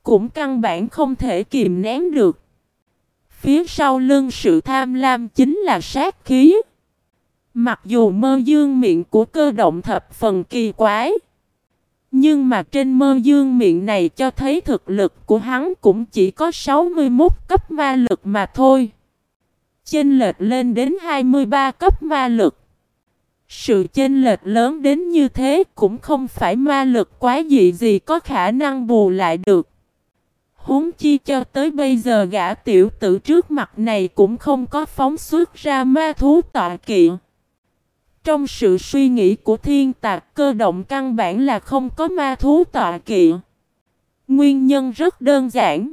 Cũng căn bản không thể kìm nén được. Phía sau lưng sự tham lam chính là sát khí. Mặc dù mơ dương miệng của cơ động thập phần kỳ quái. Nhưng mà trên mơ dương miệng này cho thấy thực lực của hắn cũng chỉ có 61 cấp ma lực mà thôi. Chênh lệch lên đến 23 cấp ma lực. Sự chênh lệch lớn đến như thế cũng không phải ma lực quá dị gì có khả năng bù lại được. Huống chi cho tới bây giờ gã tiểu tử trước mặt này cũng không có phóng xuất ra ma thú tọa kỵ. Trong sự suy nghĩ của thiên tạc, cơ động căn bản là không có ma thú tọa kỵ. Nguyên nhân rất đơn giản.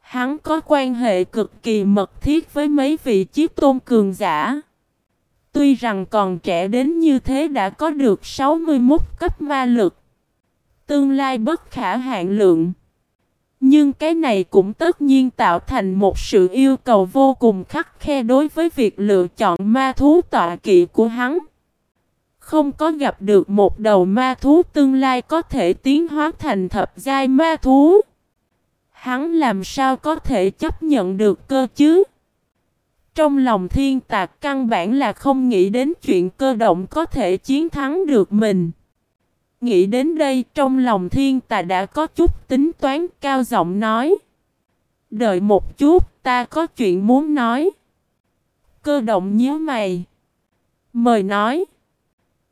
Hắn có quan hệ cực kỳ mật thiết với mấy vị chiếc tôn cường giả. Tuy rằng còn trẻ đến như thế đã có được 61 cấp ma lực. Tương lai bất khả hạn lượng. Nhưng cái này cũng tất nhiên tạo thành một sự yêu cầu vô cùng khắc khe đối với việc lựa chọn ma thú tọa kỵ của hắn. Không có gặp được một đầu ma thú tương lai có thể tiến hóa thành thập giai ma thú. Hắn làm sao có thể chấp nhận được cơ chứ? Trong lòng thiên tạc căn bản là không nghĩ đến chuyện cơ động có thể chiến thắng được mình. Nghĩ đến đây trong lòng thiên tà đã có chút tính toán cao giọng nói. Đợi một chút ta có chuyện muốn nói. Cơ động nhớ mày. Mời nói.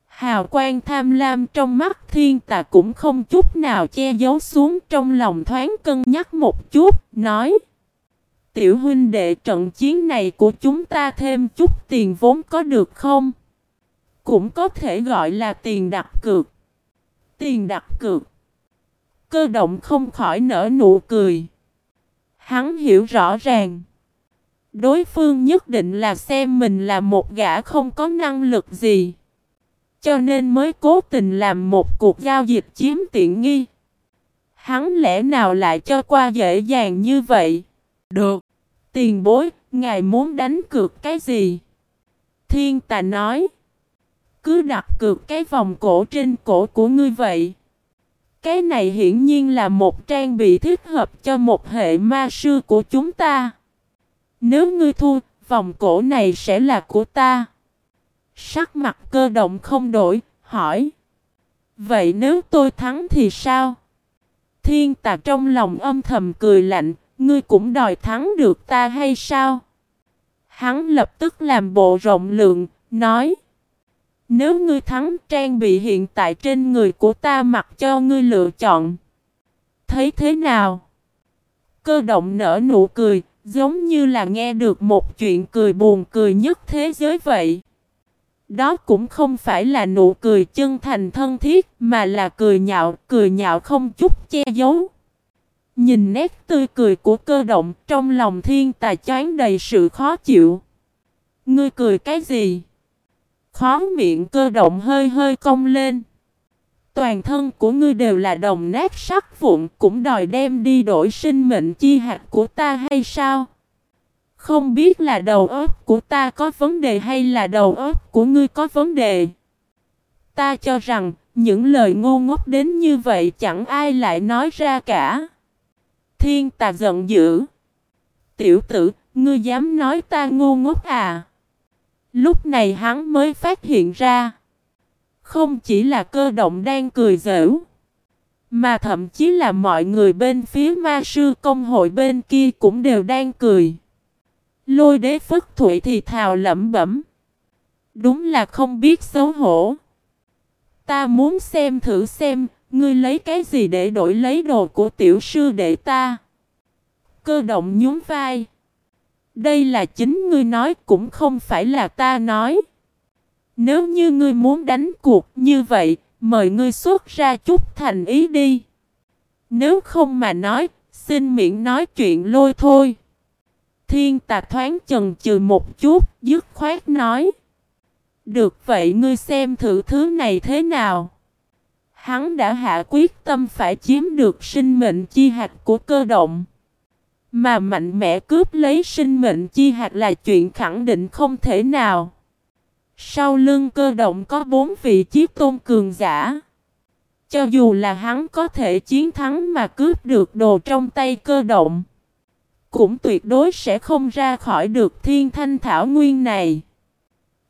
Hào quang tham lam trong mắt thiên tà cũng không chút nào che giấu xuống trong lòng thoáng cân nhắc một chút, nói. Tiểu huynh đệ trận chiến này của chúng ta thêm chút tiền vốn có được không? Cũng có thể gọi là tiền đặt cược. Tiền đặt cược. Cơ động không khỏi nở nụ cười. Hắn hiểu rõ ràng. Đối phương nhất định là xem mình là một gã không có năng lực gì. Cho nên mới cố tình làm một cuộc giao dịch chiếm tiện nghi. Hắn lẽ nào lại cho qua dễ dàng như vậy? Được. Tiền bối, ngài muốn đánh cược cái gì? Thiên tà nói cứ đặt cược cái vòng cổ trên cổ của ngươi vậy. Cái này hiển nhiên là một trang bị thích hợp cho một hệ ma sư của chúng ta. Nếu ngươi thua, vòng cổ này sẽ là của ta. Sắc mặt cơ động không đổi, hỏi. Vậy nếu tôi thắng thì sao? Thiên tà trong lòng âm thầm cười lạnh, ngươi cũng đòi thắng được ta hay sao? Hắn lập tức làm bộ rộng lượng, nói. Nếu ngươi thắng trang bị hiện tại trên người của ta mặc cho ngươi lựa chọn. Thấy thế nào? Cơ động nở nụ cười, giống như là nghe được một chuyện cười buồn cười nhất thế giới vậy. Đó cũng không phải là nụ cười chân thành thân thiết, mà là cười nhạo, cười nhạo không chút che giấu. Nhìn nét tươi cười của cơ động, trong lòng thiên tài choáng đầy sự khó chịu. Ngươi cười cái gì? Khó miệng cơ động hơi hơi cong lên. Toàn thân của ngươi đều là đồng nát sắc vụn cũng đòi đem đi đổi sinh mệnh chi hạt của ta hay sao? Không biết là đầu óc của ta có vấn đề hay là đầu óc của ngươi có vấn đề. Ta cho rằng những lời ngu ngốc đến như vậy chẳng ai lại nói ra cả. Thiên tà giận dữ. Tiểu tử, ngươi dám nói ta ngu ngốc à? Lúc này hắn mới phát hiện ra. Không chỉ là cơ động đang cười giễu. Mà thậm chí là mọi người bên phía ma sư công hội bên kia cũng đều đang cười. Lôi đế phất thủy thì thào lẩm bẩm. Đúng là không biết xấu hổ. Ta muốn xem thử xem, ngươi lấy cái gì để đổi lấy đồ của tiểu sư đệ ta. Cơ động nhún vai. Đây là chính ngươi nói cũng không phải là ta nói. Nếu như ngươi muốn đánh cuộc như vậy, mời ngươi xuất ra chút thành ý đi. Nếu không mà nói, xin miệng nói chuyện lôi thôi. Thiên tà thoáng chần chừ một chút, dứt khoát nói. Được vậy ngươi xem thử thứ này thế nào. Hắn đã hạ quyết tâm phải chiếm được sinh mệnh chi hạt của cơ động. Mà mạnh mẽ cướp lấy sinh mệnh chi hạt là chuyện khẳng định không thể nào. Sau lưng cơ động có bốn vị chiếc tôn cường giả. Cho dù là hắn có thể chiến thắng mà cướp được đồ trong tay cơ động. Cũng tuyệt đối sẽ không ra khỏi được thiên thanh thảo nguyên này.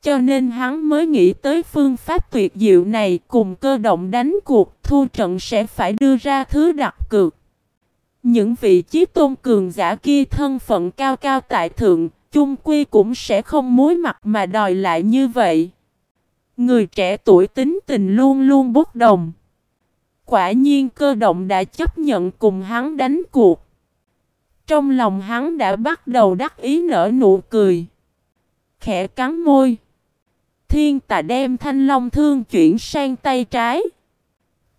Cho nên hắn mới nghĩ tới phương pháp tuyệt diệu này cùng cơ động đánh cuộc, thu trận sẽ phải đưa ra thứ đặc cược. Những vị trí tôn cường giả kia thân phận cao cao tại thượng, chung quy cũng sẽ không mối mặt mà đòi lại như vậy. Người trẻ tuổi tính tình luôn luôn bốc đồng. Quả nhiên cơ động đã chấp nhận cùng hắn đánh cuộc. Trong lòng hắn đã bắt đầu đắc ý nở nụ cười. Khẽ cắn môi. Thiên tà đem thanh long thương chuyển sang tay trái.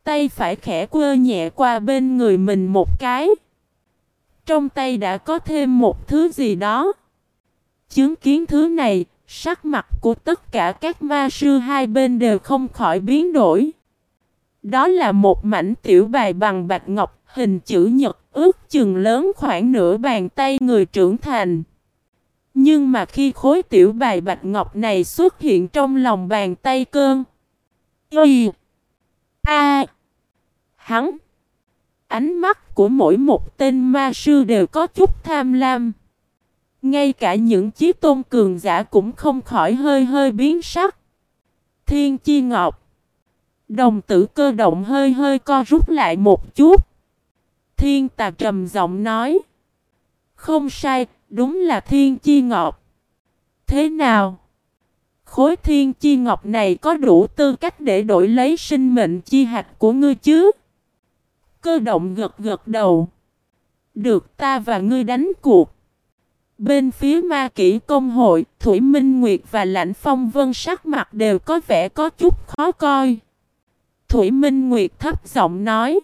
Tay phải khẽ quơ nhẹ qua bên người mình một cái. Trong tay đã có thêm một thứ gì đó. Chứng kiến thứ này, sắc mặt của tất cả các ma sư hai bên đều không khỏi biến đổi. Đó là một mảnh tiểu bài bằng bạch ngọc, hình chữ nhật, ước chừng lớn khoảng nửa bàn tay người trưởng thành. Nhưng mà khi khối tiểu bài bạch ngọc này xuất hiện trong lòng bàn tay cơn. Y. A. Hắn. Ánh mắt của mỗi một tên ma sư đều có chút tham lam. Ngay cả những chiếc tôn cường giả cũng không khỏi hơi hơi biến sắc. Thiên chi ngọc. Đồng tử cơ động hơi hơi co rút lại một chút. Thiên tà trầm giọng nói. Không sai, đúng là thiên chi ngọc. Thế nào? Khối thiên chi ngọc này có đủ tư cách để đổi lấy sinh mệnh chi hạt của ngươi chứ? Cơ động gật gật đầu. Được ta và ngươi đánh cuộc. Bên phía ma kỷ công hội, Thủy Minh Nguyệt và Lãnh Phong Vân sắc mặt đều có vẻ có chút khó coi. Thủy Minh Nguyệt thấp giọng nói.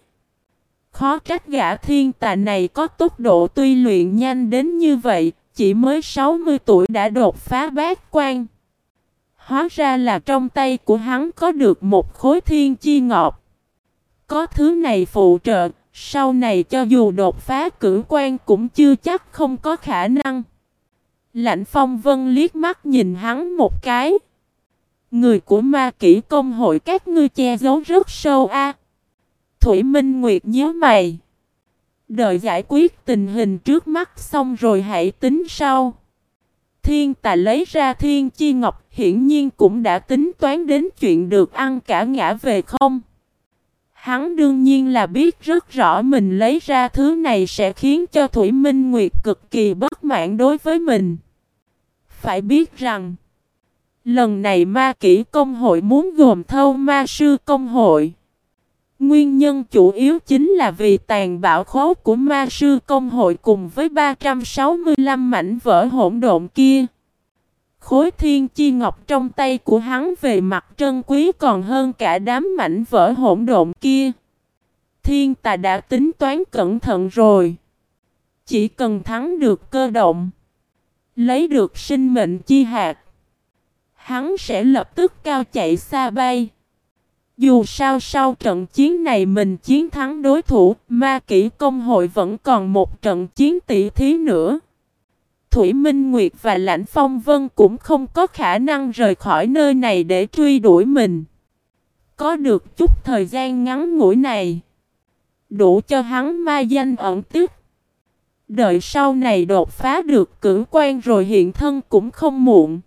Khó trách gã thiên tài này có tốc độ tuy luyện nhanh đến như vậy, chỉ mới 60 tuổi đã đột phá bát quan. Hóa ra là trong tay của hắn có được một khối thiên chi ngọt. Có thứ này phụ trợ, sau này cho dù đột phá cử quan cũng chưa chắc không có khả năng. Lãnh phong vân liếc mắt nhìn hắn một cái. Người của ma kỷ công hội các ngươi che giấu rất sâu a. Thủy Minh Nguyệt nhớ mày. Đợi giải quyết tình hình trước mắt xong rồi hãy tính sau. Thiên tài lấy ra thiên chi ngọc hiển nhiên cũng đã tính toán đến chuyện được ăn cả ngã về không. Hắn đương nhiên là biết rất rõ mình lấy ra thứ này sẽ khiến cho Thủy Minh Nguyệt cực kỳ bất mãn đối với mình. Phải biết rằng, lần này ma kỷ công hội muốn gồm thâu ma sư công hội. Nguyên nhân chủ yếu chính là vì tàn bạo khố của ma sư công hội cùng với 365 mảnh vỡ hỗn độn kia. Khối thiên chi ngọc trong tay của hắn về mặt trân quý còn hơn cả đám mảnh vỡ hỗn độn kia. Thiên tà đã tính toán cẩn thận rồi. Chỉ cần thắng được cơ động. Lấy được sinh mệnh chi hạt. Hắn sẽ lập tức cao chạy xa bay. Dù sao sau trận chiến này mình chiến thắng đối thủ, ma kỷ công hội vẫn còn một trận chiến tỷ thí nữa. Thủy Minh Nguyệt và Lãnh Phong Vân cũng không có khả năng rời khỏi nơi này để truy đuổi mình. Có được chút thời gian ngắn ngủi này, đủ cho hắn ma danh ẩn tức. Đợi sau này đột phá được cử quan rồi hiện thân cũng không muộn.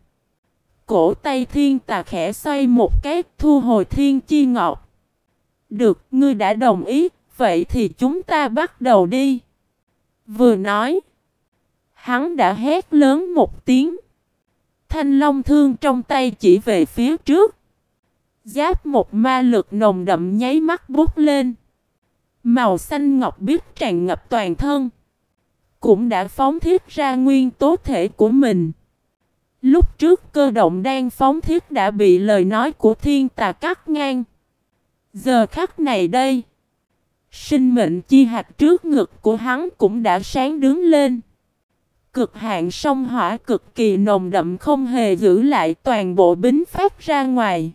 Cổ tay thiên tà khẽ xoay một cái thu hồi thiên chi ngọc. Được, ngươi đã đồng ý, vậy thì chúng ta bắt đầu đi. Vừa nói, hắn đã hét lớn một tiếng. Thanh long thương trong tay chỉ về phía trước. Giáp một ma lực nồng đậm nháy mắt bút lên. Màu xanh ngọc biết tràn ngập toàn thân. Cũng đã phóng thiết ra nguyên tố thể của mình. Lúc trước cơ động đang phóng thiết đã bị lời nói của thiên tà cắt ngang. Giờ khắc này đây. Sinh mệnh chi hạt trước ngực của hắn cũng đã sáng đứng lên. Cực hạn sông hỏa cực kỳ nồng đậm không hề giữ lại toàn bộ bính phát ra ngoài.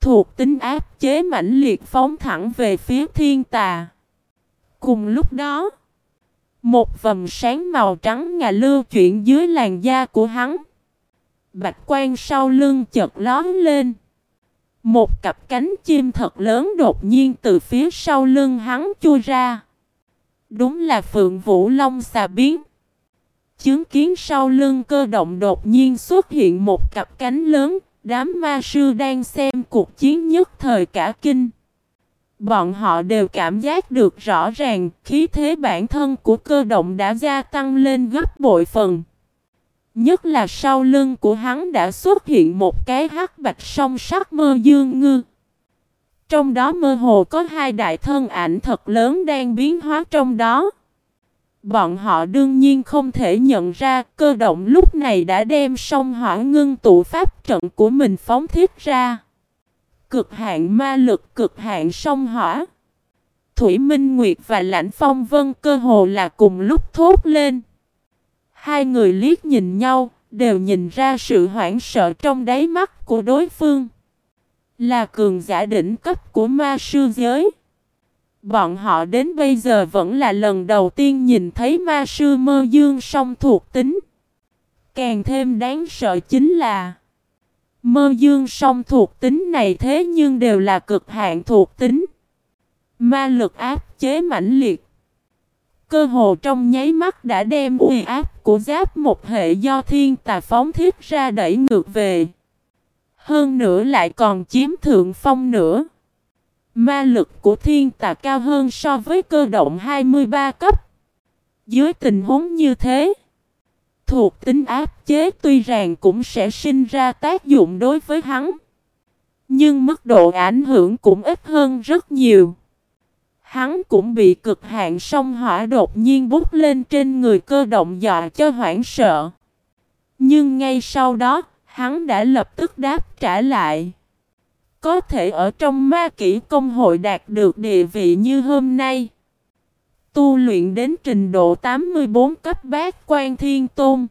Thuộc tính áp chế mãnh liệt phóng thẳng về phía thiên tà. Cùng lúc đó, một vầng sáng màu trắng ngà lưu chuyển dưới làn da của hắn. Bạch quan sau lưng chợt lón lên. Một cặp cánh chim thật lớn đột nhiên từ phía sau lưng hắn chui ra. Đúng là Phượng Vũ Long xà biến. Chứng kiến sau lưng cơ động đột nhiên xuất hiện một cặp cánh lớn, đám ma sư đang xem cuộc chiến nhất thời cả kinh. Bọn họ đều cảm giác được rõ ràng khí thế bản thân của cơ động đã gia tăng lên gấp bội phần. Nhất là sau lưng của hắn đã xuất hiện một cái hắc bạch song sắc mơ dương ngư. Trong đó mơ hồ có hai đại thân ảnh thật lớn đang biến hóa trong đó. Bọn họ đương nhiên không thể nhận ra cơ động lúc này đã đem song hỏa ngưng tụ pháp trận của mình phóng thiết ra. Cực hạn ma lực cực hạn song hỏa. Thủy Minh Nguyệt và Lãnh Phong Vân cơ hồ là cùng lúc thốt lên. Hai người liếc nhìn nhau, đều nhìn ra sự hoảng sợ trong đáy mắt của đối phương. Là cường giả đỉnh cấp của ma sư giới. Bọn họ đến bây giờ vẫn là lần đầu tiên nhìn thấy ma sư mơ dương song thuộc tính. Càng thêm đáng sợ chính là, Mơ dương song thuộc tính này thế nhưng đều là cực hạn thuộc tính. Ma lực áp chế mãnh liệt. Cơ hồ trong nháy mắt đã đem uy áp của giáp một hệ do thiên tà phóng thiết ra đẩy ngược về. Hơn nữa lại còn chiếm thượng phong nữa. Ma lực của thiên tà cao hơn so với cơ động 23 cấp. Dưới tình huống như thế, thuộc tính áp chế tuy rằng cũng sẽ sinh ra tác dụng đối với hắn. Nhưng mức độ ảnh hưởng cũng ít hơn rất nhiều. Hắn cũng bị cực hạn sông hỏa đột nhiên bút lên trên người cơ động dọa cho hoảng sợ. Nhưng ngay sau đó, hắn đã lập tức đáp trả lại. Có thể ở trong ma kỷ công hội đạt được địa vị như hôm nay. Tu luyện đến trình độ 84 cấp bát quan thiên tôn.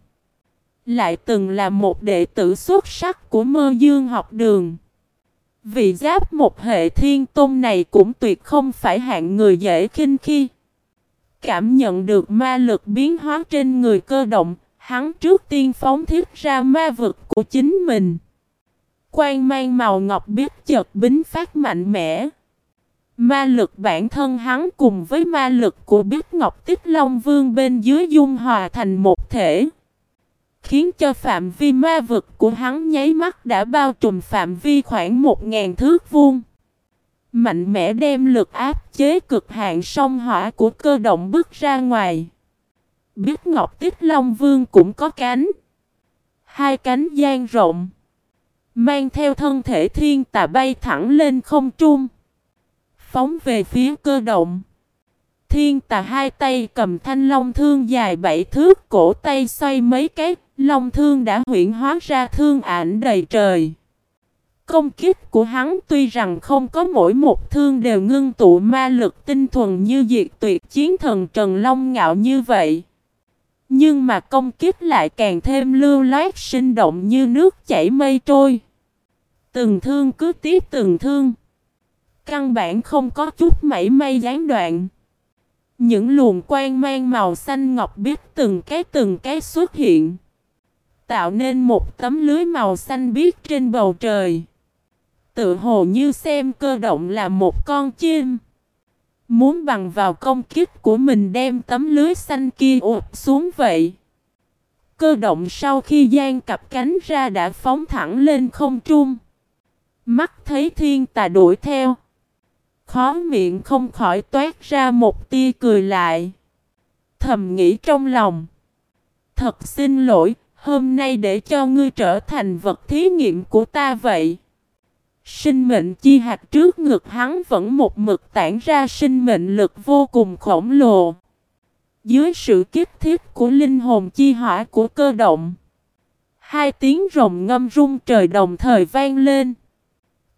Lại từng là một đệ tử xuất sắc của mơ dương học đường. Vị giáp một hệ thiên tôn này cũng tuyệt không phải hạng người dễ khinh khi. Cảm nhận được ma lực biến hóa trên người cơ động, hắn trước tiên phóng thiết ra ma vực của chính mình. Quang mang màu ngọc biết chợt bính phát mạnh mẽ. Ma lực bản thân hắn cùng với ma lực của biết ngọc tích long vương bên dưới dung hòa thành một thể. Khiến cho phạm vi ma vực của hắn nháy mắt đã bao trùm phạm vi khoảng một ngàn thước vuông. Mạnh mẽ đem lực áp chế cực hạn sông hỏa của cơ động bước ra ngoài. Biết Ngọc Tích Long Vương cũng có cánh. Hai cánh gian rộng. Mang theo thân thể thiên tà bay thẳng lên không trung. Phóng về phía cơ động. Thiên tà hai tay cầm thanh long thương dài bảy thước, cổ tay xoay mấy cái. Long thương đã huyển hóa ra thương ảnh đầy trời. Công kích của hắn tuy rằng không có mỗi một thương đều ngưng tụ ma lực tinh thuần như diệt tuyệt chiến thần Trần Long ngạo như vậy. Nhưng mà công kích lại càng thêm lưu loát sinh động như nước chảy mây trôi. Từng thương cứ tiếp từng thương. Căn bản không có chút mảy may gián đoạn. Những luồng quang mang màu xanh ngọc biết từng cái từng cái xuất hiện. Tạo nên một tấm lưới màu xanh biếc trên bầu trời. Tự hồ như xem cơ động là một con chim. Muốn bằng vào công kích của mình đem tấm lưới xanh kia ụp xuống vậy. Cơ động sau khi gian cặp cánh ra đã phóng thẳng lên không trung. Mắt thấy thiên tà đuổi theo. Khó miệng không khỏi toát ra một tia cười lại. Thầm nghĩ trong lòng. Thật xin lỗi, hôm nay để cho ngươi trở thành vật thí nghiệm của ta vậy. Sinh mệnh chi hạt trước ngực hắn vẫn một mực tản ra sinh mệnh lực vô cùng khổng lồ. Dưới sự kiếp thiết của linh hồn chi hỏa của cơ động. Hai tiếng rồng ngâm rung trời đồng thời vang lên.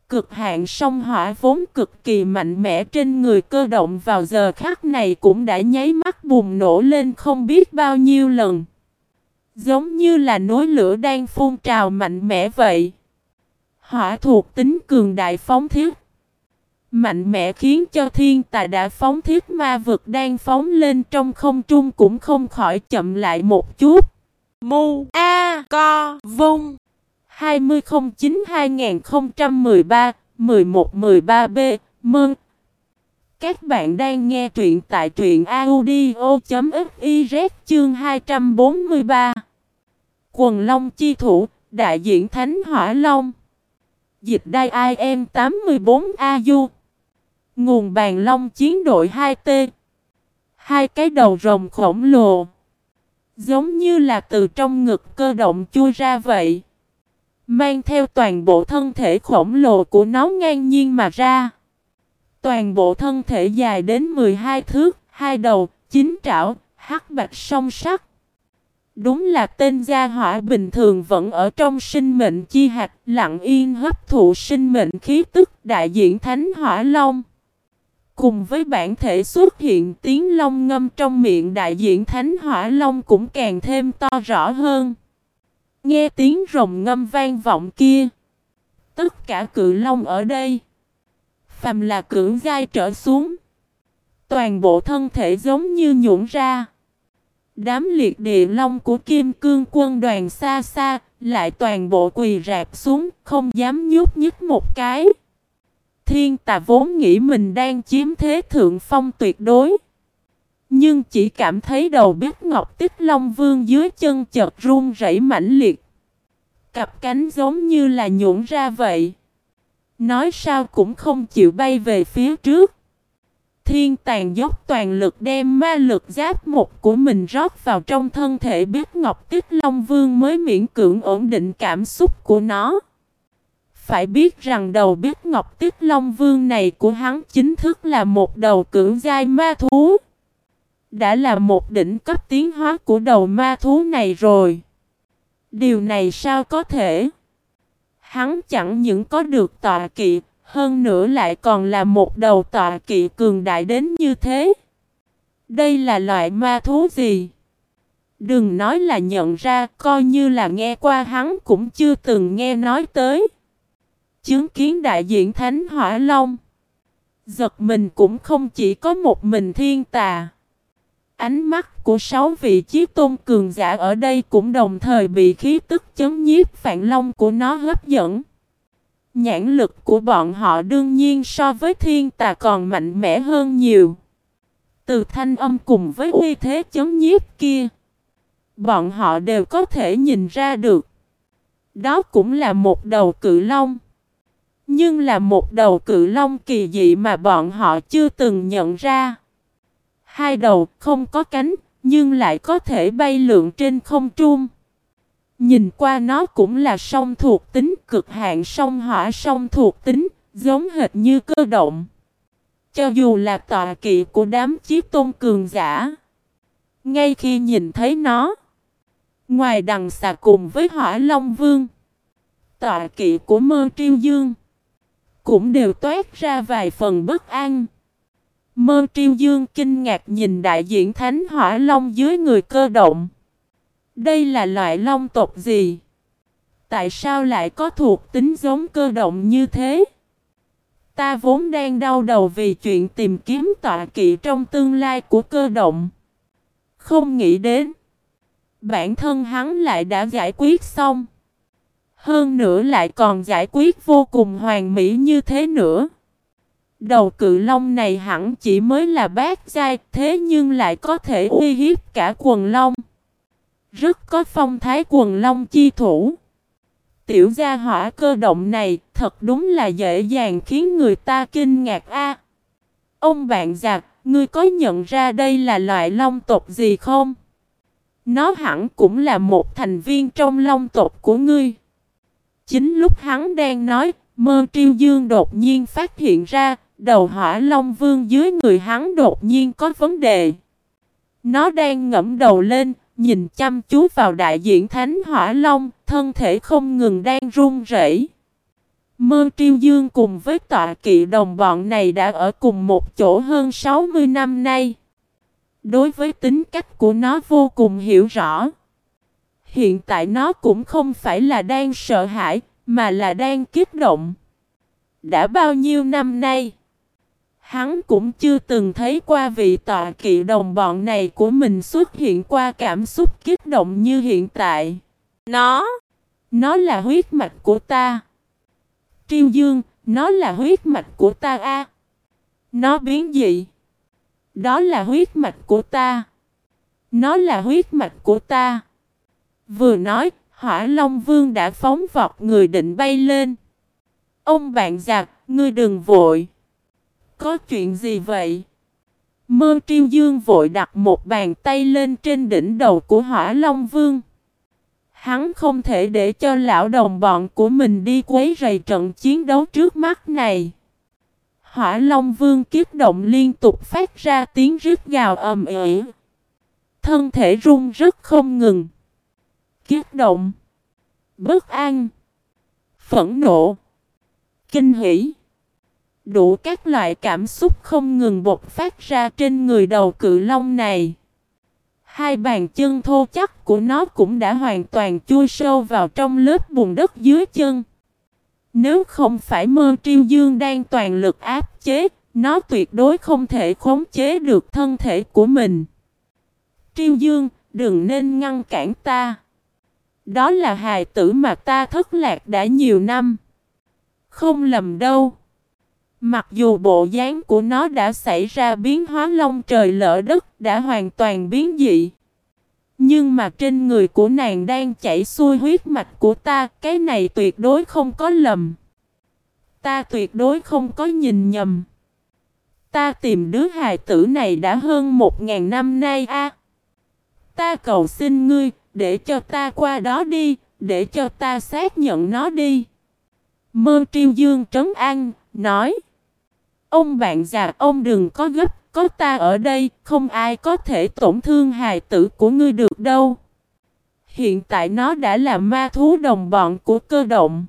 Cực hạn sông hỏa vốn cực kỳ mạnh mẽ trên người cơ động vào giờ khắc này cũng đã nháy mắt bùng nổ lên không biết bao nhiêu lần. Giống như là núi lửa đang phun trào mạnh mẽ vậy. Hỏa thuộc tính cường đại phóng thiết. Mạnh mẽ khiến cho thiên tài đã phóng thiết ma vực đang phóng lên trong không trung cũng không khỏi chậm lại một chút. Mu A Co Vung. 2009-2013-1113B Mơn Các bạn đang nghe truyện tại truyện audio.fiz chương 243 Quần Long Chi Thủ, Đại diện Thánh Hỏa Long. Dịch đai IM 84AU Nguồn bàn long chiến đội 2T Hai cái đầu rồng khổng lồ. Giống như là từ trong ngực cơ động chui ra vậy. Mang theo toàn bộ thân thể khổng lồ của nó ngang nhiên mà ra. Toàn bộ thân thể dài đến 12 thước, hai đầu, chín trảo, hắc bạch song sắc. Đúng là tên gia hỏa bình thường vẫn ở trong sinh mệnh chi hạt, lặng yên hấp thụ sinh mệnh khí tức đại diện thánh hỏa long. Cùng với bản thể xuất hiện tiếng long ngâm trong miệng đại diện thánh hỏa long cũng càng thêm to rõ hơn. Nghe tiếng rồng ngâm vang vọng kia. Tất cả cự long ở đây. Phàm là cưỡng gai trở xuống. Toàn bộ thân thể giống như nhũn ra. Đám liệt địa long của kim cương quân đoàn xa xa, lại toàn bộ quỳ rạp xuống, không dám nhúc nhích một cái. Thiên tà vốn nghĩ mình đang chiếm thế thượng phong tuyệt đối. Nhưng chỉ cảm thấy đầu biết ngọc tích long vương dưới chân chợt run rẩy mãnh liệt. Cặp cánh giống như là nhũn ra vậy. Nói sao cũng không chịu bay về phía trước. Thiên tàn dốc toàn lực đem ma lực giáp một của mình rót vào trong thân thể biết Ngọc Tích Long Vương mới miễn cưỡng ổn định cảm xúc của nó. Phải biết rằng đầu biết Ngọc Tích Long Vương này của hắn chính thức là một đầu cưỡng giai ma thú. Đã là một đỉnh cấp tiến hóa của đầu ma thú này rồi. Điều này sao có thể? Hắn chẳng những có được tọa kỵ, hơn nữa lại còn là một đầu tọa kỵ cường đại đến như thế. Đây là loại ma thú gì? Đừng nói là nhận ra, coi như là nghe qua hắn cũng chưa từng nghe nói tới. Chứng kiến đại diện Thánh Hỏa Long. Giật mình cũng không chỉ có một mình thiên tà. Ánh mắt của sáu vị chiếc tôn cường giả ở đây cũng đồng thời bị khí tức chấn nhiếp phản long của nó hấp dẫn. Nhãn lực của bọn họ đương nhiên so với thiên tà còn mạnh mẽ hơn nhiều. Từ thanh âm cùng với uy thế chấm nhiếp kia. Bọn họ đều có thể nhìn ra được. Đó cũng là một đầu cự long. Nhưng là một đầu cự long kỳ dị mà bọn họ chưa từng nhận ra. Hai đầu không có cánh, nhưng lại có thể bay lượn trên không trung. Nhìn qua nó cũng là song thuộc tính cực hạn song hỏa song thuộc tính, giống hệt như cơ động. Cho dù là tọa kỵ của đám chiếc tôn cường giả. Ngay khi nhìn thấy nó, ngoài đằng xà cùng với hỏa long vương, tọa kỵ của mơ triêu dương, cũng đều toát ra vài phần bất an. Mơ triêu dương kinh ngạc nhìn đại diện thánh hỏa long dưới người cơ động. Đây là loại long tộc gì? Tại sao lại có thuộc tính giống cơ động như thế? Ta vốn đang đau đầu vì chuyện tìm kiếm tọa kỵ trong tương lai của cơ động. Không nghĩ đến. Bản thân hắn lại đã giải quyết xong. Hơn nữa lại còn giải quyết vô cùng hoàn mỹ như thế nữa. Đầu cự long này hẳn chỉ mới là bát giai, thế nhưng lại có thể uy hiếp cả quần long. Rất có phong thái quần long chi thủ. Tiểu gia hỏa cơ động này thật đúng là dễ dàng khiến người ta kinh ngạc a. ông bạn giặc, ngươi có nhận ra đây là loại long tộc gì không? Nó hẳn cũng là một thành viên trong long tộc của ngươi. Chính lúc hắn đang nói, mơ triêu dương đột nhiên phát hiện ra, đầu hỏa long vương dưới người hắn đột nhiên có vấn đề. Nó đang ngẫm đầu lên, nhìn chăm chú vào đại diện Thánh Hỏa Long, thân thể không ngừng đang run rẩy. Mơ Triêu Dương cùng với tọa kỵ đồng bọn này đã ở cùng một chỗ hơn 60 năm nay. Đối với tính cách của nó vô cùng hiểu rõ. Hiện tại nó cũng không phải là đang sợ hãi, mà là đang kích động. Đã bao nhiêu năm nay? Hắn cũng chưa từng thấy qua vị tọa kỵ đồng bọn này của mình xuất hiện qua cảm xúc kích động như hiện tại. Nó, nó là huyết mạch của ta. Triêu Dương, nó là huyết mạch của ta a. Nó biến dị. Đó là huyết mạch của ta. Nó là huyết mạch của ta. Vừa nói, Hỏa Long Vương đã phóng vọt người định bay lên. Ông bạn giặc, ngươi đừng vội. Có chuyện gì vậy? Mơ triêu dương vội đặt một bàn tay lên trên đỉnh đầu của hỏa long vương. Hắn không thể để cho lão đồng bọn của mình đi quấy rầy trận chiến đấu trước mắt này. Hỏa Long Vương kiếp động liên tục phát ra tiếng rít gào ầm ĩ. Thân thể rung rất không ngừng. Kiếp động, bất an, phẫn nộ, kinh hỉ. Đủ các loại cảm xúc không ngừng bộc phát ra trên người đầu cự long này. Hai bàn chân thô chắc của nó cũng đã hoàn toàn chui sâu vào trong lớp bùn đất dưới chân. Nếu không phải mơ triêu dương đang toàn lực áp chế, nó tuyệt đối không thể khống chế được thân thể của mình. Triêu dương, đừng nên ngăn cản ta. Đó là hài tử mà ta thất lạc đã nhiều năm. Không lầm đâu. Mặc dù bộ dáng của nó đã xảy ra biến hóa long trời lỡ đất, đã hoàn toàn biến dị. Nhưng mà trên người của nàng đang chảy xuôi huyết mạch của ta, cái này tuyệt đối không có lầm. Ta tuyệt đối không có nhìn nhầm. Ta tìm đứa hài tử này đã hơn một ngàn năm nay a. Ta cầu xin ngươi, để cho ta qua đó đi, để cho ta xác nhận nó đi. Mơ triêu dương trấn an, nói. Ông bạn già, ông đừng có gấp, có ta ở đây, không ai có thể tổn thương hài tử của ngươi được đâu. Hiện tại nó đã là ma thú đồng bọn của cơ động.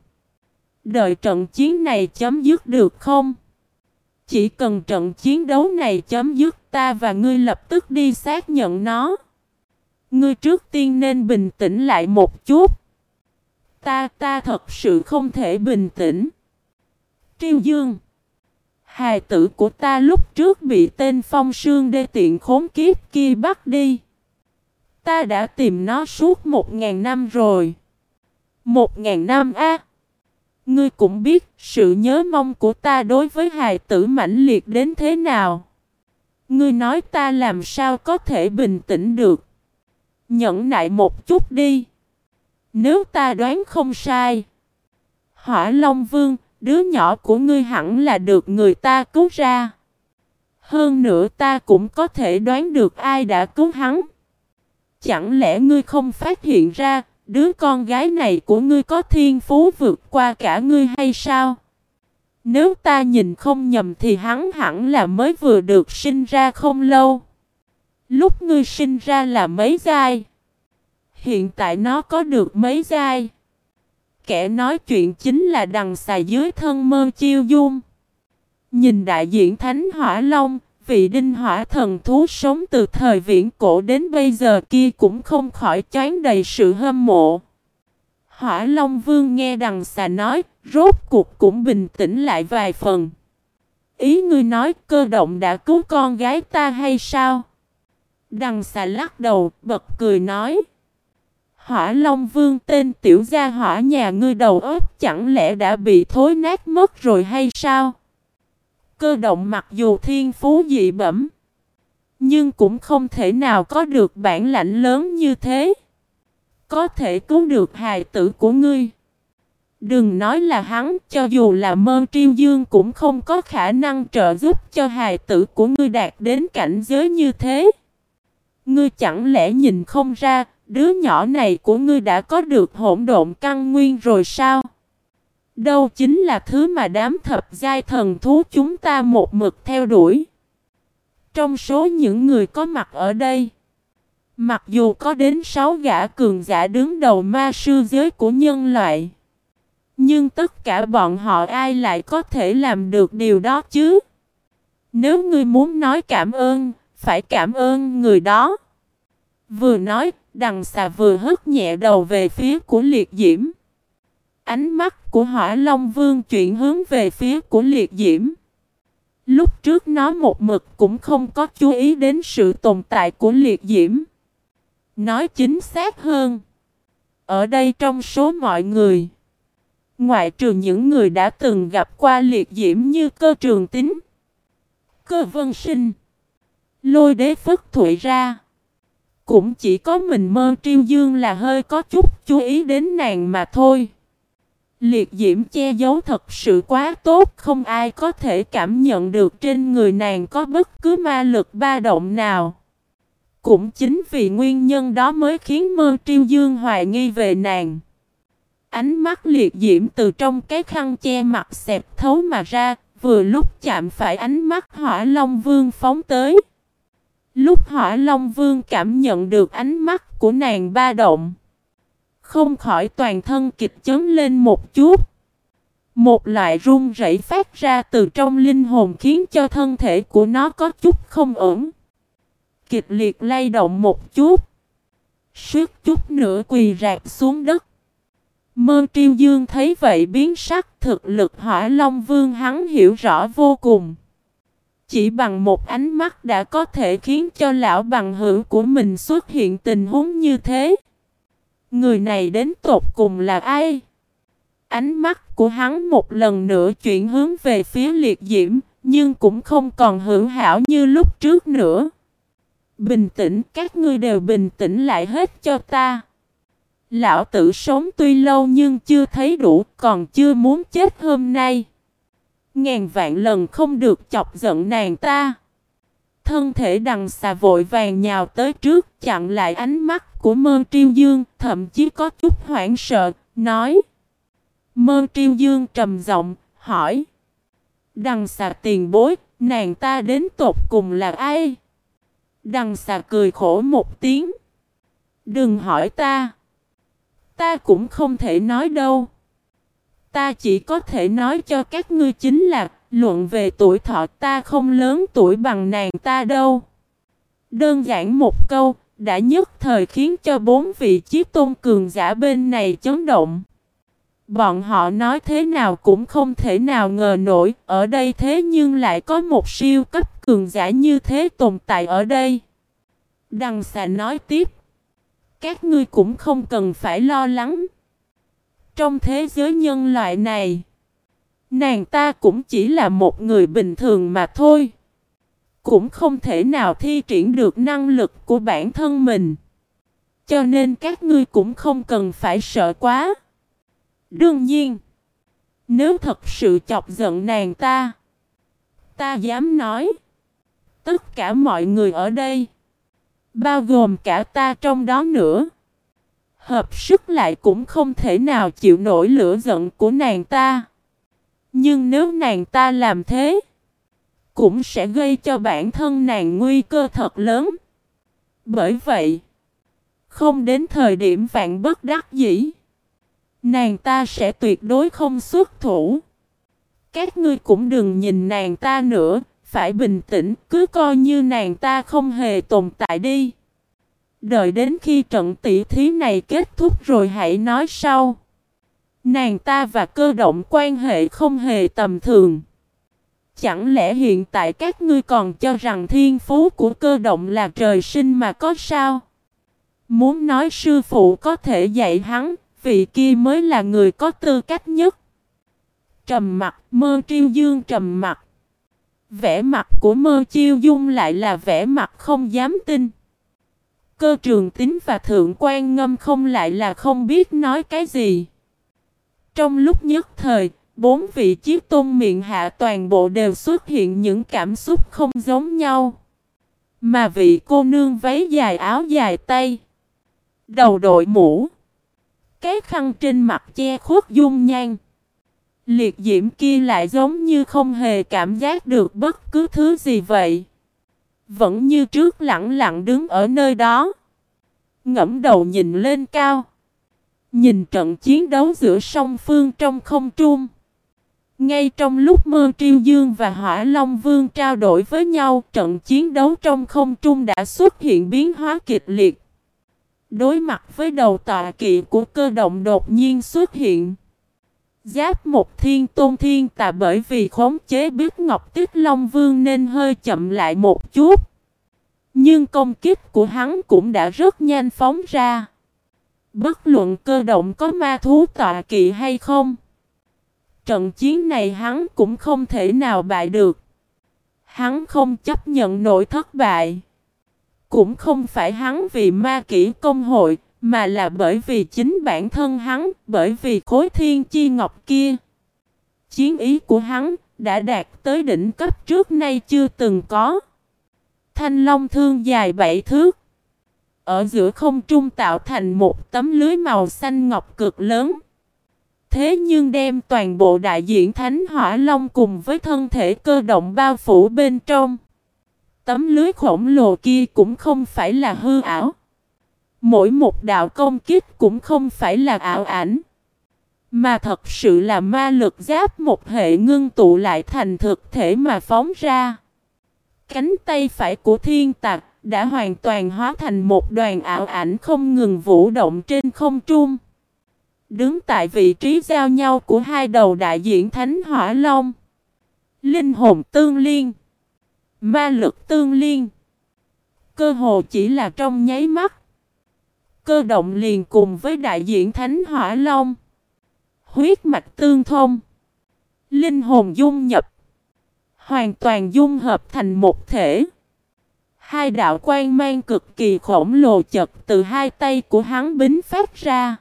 Đợi trận chiến này chấm dứt được không? Chỉ cần trận chiến đấu này chấm dứt ta và ngươi lập tức đi xác nhận nó. Ngươi trước tiên nên bình tĩnh lại một chút. Ta ta thật sự không thể bình tĩnh. Triêu Dương Hài tử của ta lúc trước bị tên phong sương đê tiện khốn kiếp kia bắt đi. Ta đã tìm nó suốt một ngàn năm rồi. Một ngàn năm a Ngươi cũng biết sự nhớ mong của ta đối với hài tử mãnh liệt đến thế nào. Ngươi nói ta làm sao có thể bình tĩnh được. Nhẫn nại một chút đi. Nếu ta đoán không sai. Hỏa Long Vương, đứa nhỏ của ngươi hẳn là được người ta cứu ra. Hơn nữa ta cũng có thể đoán được ai đã cứu hắn. Chẳng lẽ ngươi không phát hiện ra, đứa con gái này của ngươi có thiên phú vượt qua cả ngươi hay sao? Nếu ta nhìn không nhầm thì hắn hẳn là mới vừa được sinh ra không lâu. Lúc ngươi sinh ra là mấy giai? Hiện tại nó có được mấy giai? Kẻ nói chuyện chính là đằng xà dưới thân mơ chiêu dung. Nhìn đại diện Thánh Hỏa Long, vị đinh hỏa thần thú sống từ thời viễn cổ đến bây giờ kia cũng không khỏi chán đầy sự hâm mộ. Hỏa Long Vương nghe đằng xà nói, rốt cuộc cũng bình tĩnh lại vài phần. Ý ngươi nói cơ động đã cứu con gái ta hay sao? Đằng xà lắc đầu, bật cười nói. Hỏa Long Vương tên tiểu gia hỏa nhà ngươi đầu óc chẳng lẽ đã bị thối nát mất rồi hay sao? Cơ động mặc dù thiên phú dị bẩm, nhưng cũng không thể nào có được bản lãnh lớn như thế. Có thể cứu được hài tử của ngươi. Đừng nói là hắn, cho dù là mơ triêu dương cũng không có khả năng trợ giúp cho hài tử của ngươi đạt đến cảnh giới như thế. Ngươi chẳng lẽ nhìn không ra, đứa nhỏ này của ngươi đã có được hỗn độn căn nguyên rồi sao? Đâu chính là thứ mà đám thập giai thần thú chúng ta một mực theo đuổi. Trong số những người có mặt ở đây, mặc dù có đến sáu gã cường giả đứng đầu ma sư giới của nhân loại, nhưng tất cả bọn họ ai lại có thể làm được điều đó chứ? Nếu ngươi muốn nói cảm ơn, phải cảm ơn người đó. Vừa nói, đằng xà vừa hất nhẹ đầu về phía của liệt diễm. Ánh mắt của hỏa long vương chuyển hướng về phía của liệt diễm. Lúc trước nó một mực cũng không có chú ý đến sự tồn tại của liệt diễm. Nói chính xác hơn. Ở đây trong số mọi người. Ngoại trừ những người đã từng gặp qua liệt diễm như cơ trường tính. Cơ vân sinh. Lôi đế phất thụy ra. Cũng chỉ có mình mơ triêu dương là hơi có chút chú ý đến nàng mà thôi. Liệt diễm che giấu thật sự quá tốt, không ai có thể cảm nhận được trên người nàng có bất cứ ma lực ba động nào. Cũng chính vì nguyên nhân đó mới khiến mơ triêu dương hoài nghi về nàng. Ánh mắt liệt diễm từ trong cái khăn che mặt xẹp thấu mà ra, vừa lúc chạm phải ánh mắt hỏa long vương phóng tới. Lúc hỏa long vương cảm nhận được ánh mắt của nàng ba động. Không khỏi toàn thân kịch chấn lên một chút. Một loại run rẩy phát ra từ trong linh hồn khiến cho thân thể của nó có chút không ổn. Kịch liệt lay động một chút. Suốt chút nữa quỳ rạp xuống đất. Mơ triêu dương thấy vậy biến sắc thực lực hỏa long vương hắn hiểu rõ vô cùng. Chỉ bằng một ánh mắt đã có thể khiến cho lão bằng hữu của mình xuất hiện tình huống như thế. Người này đến tột cùng là ai? Ánh mắt của hắn một lần nữa chuyển hướng về phía liệt diễm, nhưng cũng không còn hữu hảo như lúc trước nữa. Bình tĩnh, các ngươi đều bình tĩnh lại hết cho ta. Lão tử sống tuy lâu nhưng chưa thấy đủ, còn chưa muốn chết hôm nay. Ngàn vạn lần không được chọc giận nàng ta. Thân thể đằng xà vội vàng nhào tới trước chặn lại ánh mắt của mơ triêu dương, thậm chí có chút hoảng sợ, nói. Mơ triêu dương trầm giọng, hỏi. Đằng xà tiền bối, nàng ta đến tột cùng là ai? Đằng xà cười khổ một tiếng. Đừng hỏi ta. Ta cũng không thể nói đâu. Ta chỉ có thể nói cho các ngươi chính là Luận về tuổi thọ ta không lớn tuổi bằng nàng ta đâu. Đơn giản một câu, đã nhất thời khiến cho bốn vị chiếc tôn cường giả bên này chấn động. Bọn họ nói thế nào cũng không thể nào ngờ nổi, ở đây thế nhưng lại có một siêu cấp cường giả như thế tồn tại ở đây. Đằng xà nói tiếp, các ngươi cũng không cần phải lo lắng. Trong thế giới nhân loại này, Nàng ta cũng chỉ là một người bình thường mà thôi. Cũng không thể nào thi triển được năng lực của bản thân mình. Cho nên các ngươi cũng không cần phải sợ quá. Đương nhiên, nếu thật sự chọc giận nàng ta, ta dám nói, tất cả mọi người ở đây, bao gồm cả ta trong đó nữa, hợp sức lại cũng không thể nào chịu nổi lửa giận của nàng ta. Nhưng nếu nàng ta làm thế, cũng sẽ gây cho bản thân nàng nguy cơ thật lớn. Bởi vậy, không đến thời điểm vạn bất đắc dĩ, nàng ta sẽ tuyệt đối không xuất thủ. Các ngươi cũng đừng nhìn nàng ta nữa, phải bình tĩnh, cứ coi như nàng ta không hề tồn tại đi. Đợi đến khi trận tỷ thí này kết thúc rồi hãy nói sau. Nàng ta và cơ động quan hệ không hề tầm thường. Chẳng lẽ hiện tại các ngươi còn cho rằng thiên phú của cơ động là trời sinh mà có sao? Muốn nói sư phụ có thể dạy hắn, vị kia mới là người có tư cách nhất. Trầm mặt, mơ triêu dương trầm mặt. Vẻ mặt của mơ chiêu dung lại là vẻ mặt không dám tin. Cơ trường tính và thượng quan ngâm không lại là không biết nói cái gì. Trong lúc nhất thời, bốn vị chiếc tôn miệng hạ toàn bộ đều xuất hiện những cảm xúc không giống nhau. Mà vị cô nương váy dài áo dài tay, đầu đội mũ, cái khăn trên mặt che khuất dung nhan. Liệt diễm kia lại giống như không hề cảm giác được bất cứ thứ gì vậy. Vẫn như trước lặng lặng đứng ở nơi đó. Ngẫm đầu nhìn lên cao. Nhìn trận chiến đấu giữa song phương trong không trung. Ngay trong lúc mơ triêu dương và hỏa long vương trao đổi với nhau, trận chiến đấu trong không trung đã xuất hiện biến hóa kịch liệt. Đối mặt với đầu tọa kỵ của cơ động đột nhiên xuất hiện. Giáp một thiên tôn thiên tà bởi vì khống chế biết ngọc tích long vương nên hơi chậm lại một chút. Nhưng công kích của hắn cũng đã rất nhanh phóng ra. Bất luận cơ động có ma thú tọa kỵ hay không. Trận chiến này hắn cũng không thể nào bại được. Hắn không chấp nhận nổi thất bại. Cũng không phải hắn vì ma kỹ công hội, mà là bởi vì chính bản thân hắn, bởi vì khối thiên chi ngọc kia. Chiến ý của hắn đã đạt tới đỉnh cấp trước nay chưa từng có. Thanh long thương dài bảy thước. Ở giữa không trung tạo thành một tấm lưới màu xanh ngọc cực lớn. Thế nhưng đem toàn bộ đại diện Thánh Hỏa Long cùng với thân thể cơ động bao phủ bên trong. Tấm lưới khổng lồ kia cũng không phải là hư ảo. Mỗi một đạo công kích cũng không phải là ảo ảnh. Mà thật sự là ma lực giáp một hệ ngưng tụ lại thành thực thể mà phóng ra. Cánh tay phải của thiên tạc đã hoàn toàn hóa thành một đoàn ảo ảnh không ngừng vũ động trên không trung. Đứng tại vị trí giao nhau của hai đầu đại diện Thánh Hỏa Long. Linh hồn tương liên. Ma lực tương liên. Cơ hồ chỉ là trong nháy mắt. Cơ động liền cùng với đại diện Thánh Hỏa Long. Huyết mạch tương thông. Linh hồn dung nhập. Hoàn toàn dung hợp thành một thể. Hai đạo quan mang cực kỳ khổng lồ chật từ hai tay của hắn bính phát ra.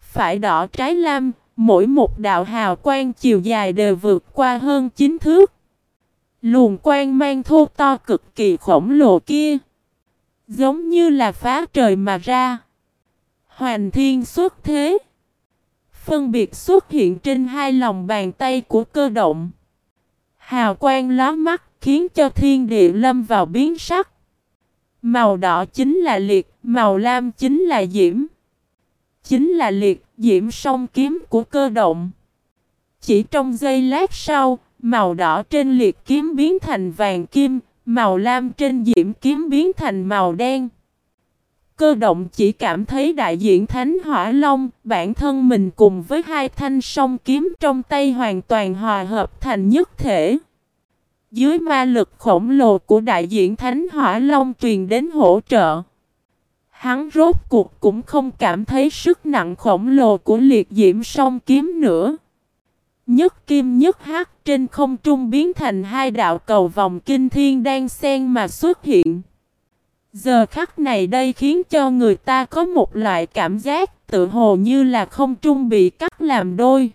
Phải đỏ trái lam, mỗi một đạo hào quang chiều dài đều vượt qua hơn chín thước. Luồng quan mang thô to cực kỳ khổng lồ kia. Giống như là phá trời mà ra. Hoàn thiên xuất thế. Phân biệt xuất hiện trên hai lòng bàn tay của cơ động. Hào quang ló mắt khiến cho thiên địa lâm vào biến sắc. Màu đỏ chính là liệt, màu lam chính là diễm. Chính là liệt, diễm song kiếm của cơ động. Chỉ trong giây lát sau, màu đỏ trên liệt kiếm biến thành vàng kim, màu lam trên diễm kiếm biến thành màu đen. Cơ động chỉ cảm thấy đại diện Thánh Hỏa Long, bản thân mình cùng với hai thanh song kiếm trong tay hoàn toàn hòa hợp thành nhất thể. Dưới ma lực khổng lồ của đại diện Thánh Hỏa Long truyền đến hỗ trợ. Hắn rốt cuộc cũng không cảm thấy sức nặng khổng lồ của liệt diễm song kiếm nữa. Nhất kim nhất hắc trên không trung biến thành hai đạo cầu vòng kinh thiên đang xen mà xuất hiện. Giờ khắc này đây khiến cho người ta có một loại cảm giác tự hồ như là không trung bị cắt làm đôi.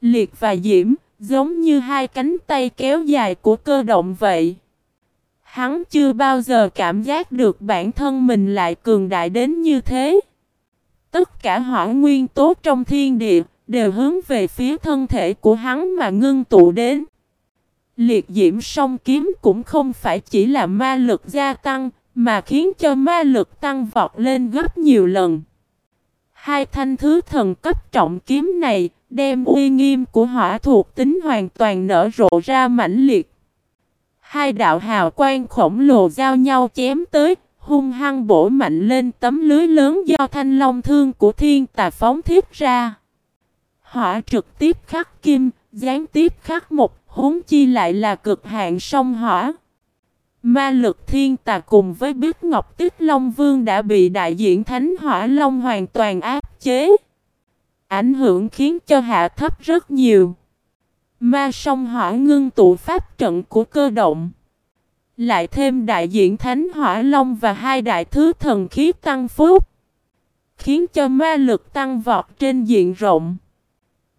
Liệt và diễm, giống như hai cánh tay kéo dài của cơ động vậy. Hắn chưa bao giờ cảm giác được bản thân mình lại cường đại đến như thế. Tất cả hỏa nguyên tố trong thiên địa đều hướng về phía thân thể của hắn mà ngưng tụ đến. Liệt diễm song kiếm cũng không phải chỉ là ma lực gia tăng, mà khiến cho ma lực tăng vọt lên gấp nhiều lần. Hai thanh thứ thần cấp trọng kiếm này đem uy nghiêm của hỏa thuộc tính hoàn toàn nở rộ ra mãnh liệt. Hai đạo hào quang khổng lồ giao nhau chém tới, hung hăng bổ mạnh lên tấm lưới lớn do thanh long thương của thiên tà phóng thiết ra. Hỏa trực tiếp khắc kim, gián tiếp khắc một, huống chi lại là cực hạn sông hỏa. Ma lực thiên tà cùng với biết ngọc tích long vương đã bị đại diện thánh hỏa long hoàn toàn áp chế. Ảnh hưởng khiến cho hạ thấp rất nhiều. Ma sông hỏa ngưng tụ pháp trận của cơ động. Lại thêm đại diện Thánh Hỏa Long và hai đại thứ thần khí tăng phúc. Khiến cho ma lực tăng vọt trên diện rộng.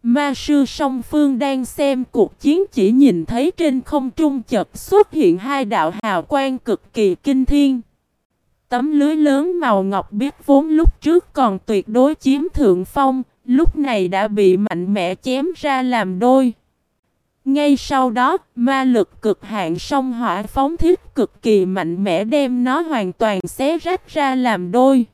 Ma sư song phương đang xem cuộc chiến chỉ nhìn thấy trên không trung chợt xuất hiện hai đạo hào quang cực kỳ kinh thiên. Tấm lưới lớn màu ngọc biết vốn lúc trước còn tuyệt đối chiếm thượng phong, lúc này đã bị mạnh mẽ chém ra làm đôi. Ngay sau đó, ma lực cực hạn Song hỏa phóng thiết cực kỳ mạnh mẽ đem nó hoàn toàn xé rách ra làm đôi.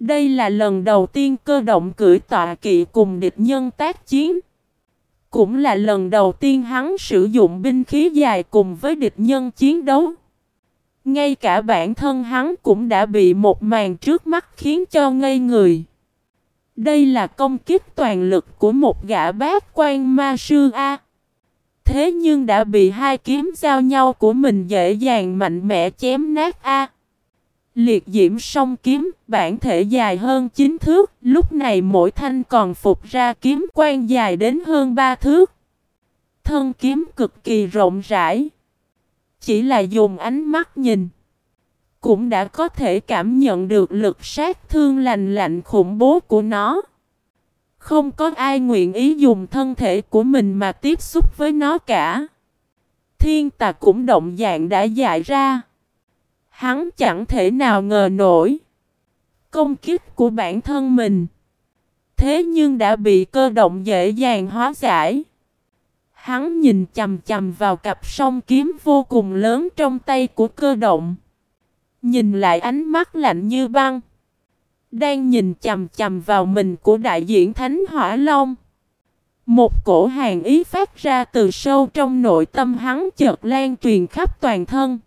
Đây là lần đầu tiên cơ động cưỡi tọa kỵ cùng địch nhân tác chiến. Cũng là lần đầu tiên hắn sử dụng binh khí dài cùng với địch nhân chiến đấu. Ngay cả bản thân hắn cũng đã bị một màn trước mắt khiến cho ngây người. Đây là công kích toàn lực của một gã bát quan ma sư A. Thế nhưng đã bị hai kiếm giao nhau của mình dễ dàng mạnh mẽ chém nát A. Liệt diễm song kiếm, bản thể dài hơn 9 thước, lúc này mỗi thanh còn phục ra kiếm quan dài đến hơn 3 thước. Thân kiếm cực kỳ rộng rãi. Chỉ là dùng ánh mắt nhìn, cũng đã có thể cảm nhận được lực sát thương lành lạnh khủng bố của nó. Không có ai nguyện ý dùng thân thể của mình mà tiếp xúc với nó cả. Thiên tà cũng động dạng đã dại ra. Hắn chẳng thể nào ngờ nổi. Công kích của bản thân mình. Thế nhưng đã bị cơ động dễ dàng hóa giải. Hắn nhìn chầm chầm vào cặp song kiếm vô cùng lớn trong tay của cơ động. Nhìn lại ánh mắt lạnh như băng. Đang nhìn chầm chầm vào mình của đại diện Thánh Hỏa Long. Một cổ hàng ý phát ra từ sâu trong nội tâm hắn chợt lan truyền khắp toàn thân.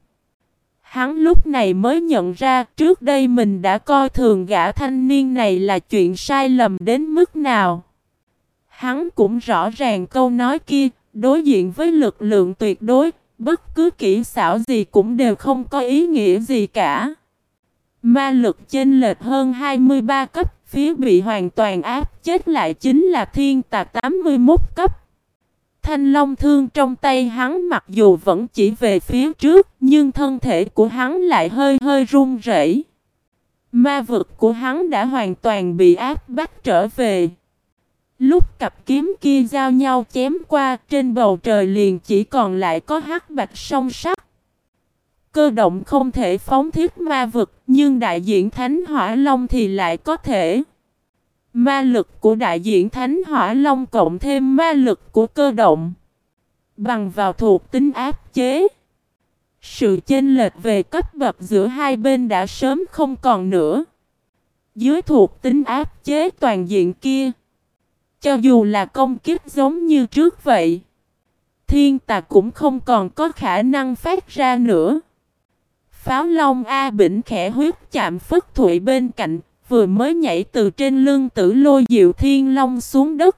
Hắn lúc này mới nhận ra trước đây mình đã coi thường gã thanh niên này là chuyện sai lầm đến mức nào. Hắn cũng rõ ràng câu nói kia, đối diện với lực lượng tuyệt đối, bất cứ kỹ xảo gì cũng đều không có ý nghĩa gì cả. Ma lực chênh lệch hơn 23 cấp, phía bị hoàn toàn áp chết lại chính là thiên tà 81 cấp. Thanh long thương trong tay hắn mặc dù vẫn chỉ về phía trước, nhưng thân thể của hắn lại hơi hơi run rẩy. Ma vực của hắn đã hoàn toàn bị áp bách trở về. Lúc cặp kiếm kia giao nhau chém qua, trên bầu trời liền chỉ còn lại có hắc bạch song sắc. Cơ động không thể phóng thiết ma vực, nhưng đại diện Thánh Hỏa Long thì lại có thể. Ma lực của đại diện Thánh Hỏa Long cộng thêm ma lực của cơ động. Bằng vào thuộc tính áp chế. Sự chênh lệch về cấp bậc giữa hai bên đã sớm không còn nữa. Dưới thuộc tính áp chế toàn diện kia. Cho dù là công kích giống như trước vậy. Thiên tà cũng không còn có khả năng phát ra nữa. Pháo Long A Bỉnh khẽ huyết chạm Phất Thụy bên cạnh, vừa mới nhảy từ trên lưng tử lôi diệu thiên long xuống đất.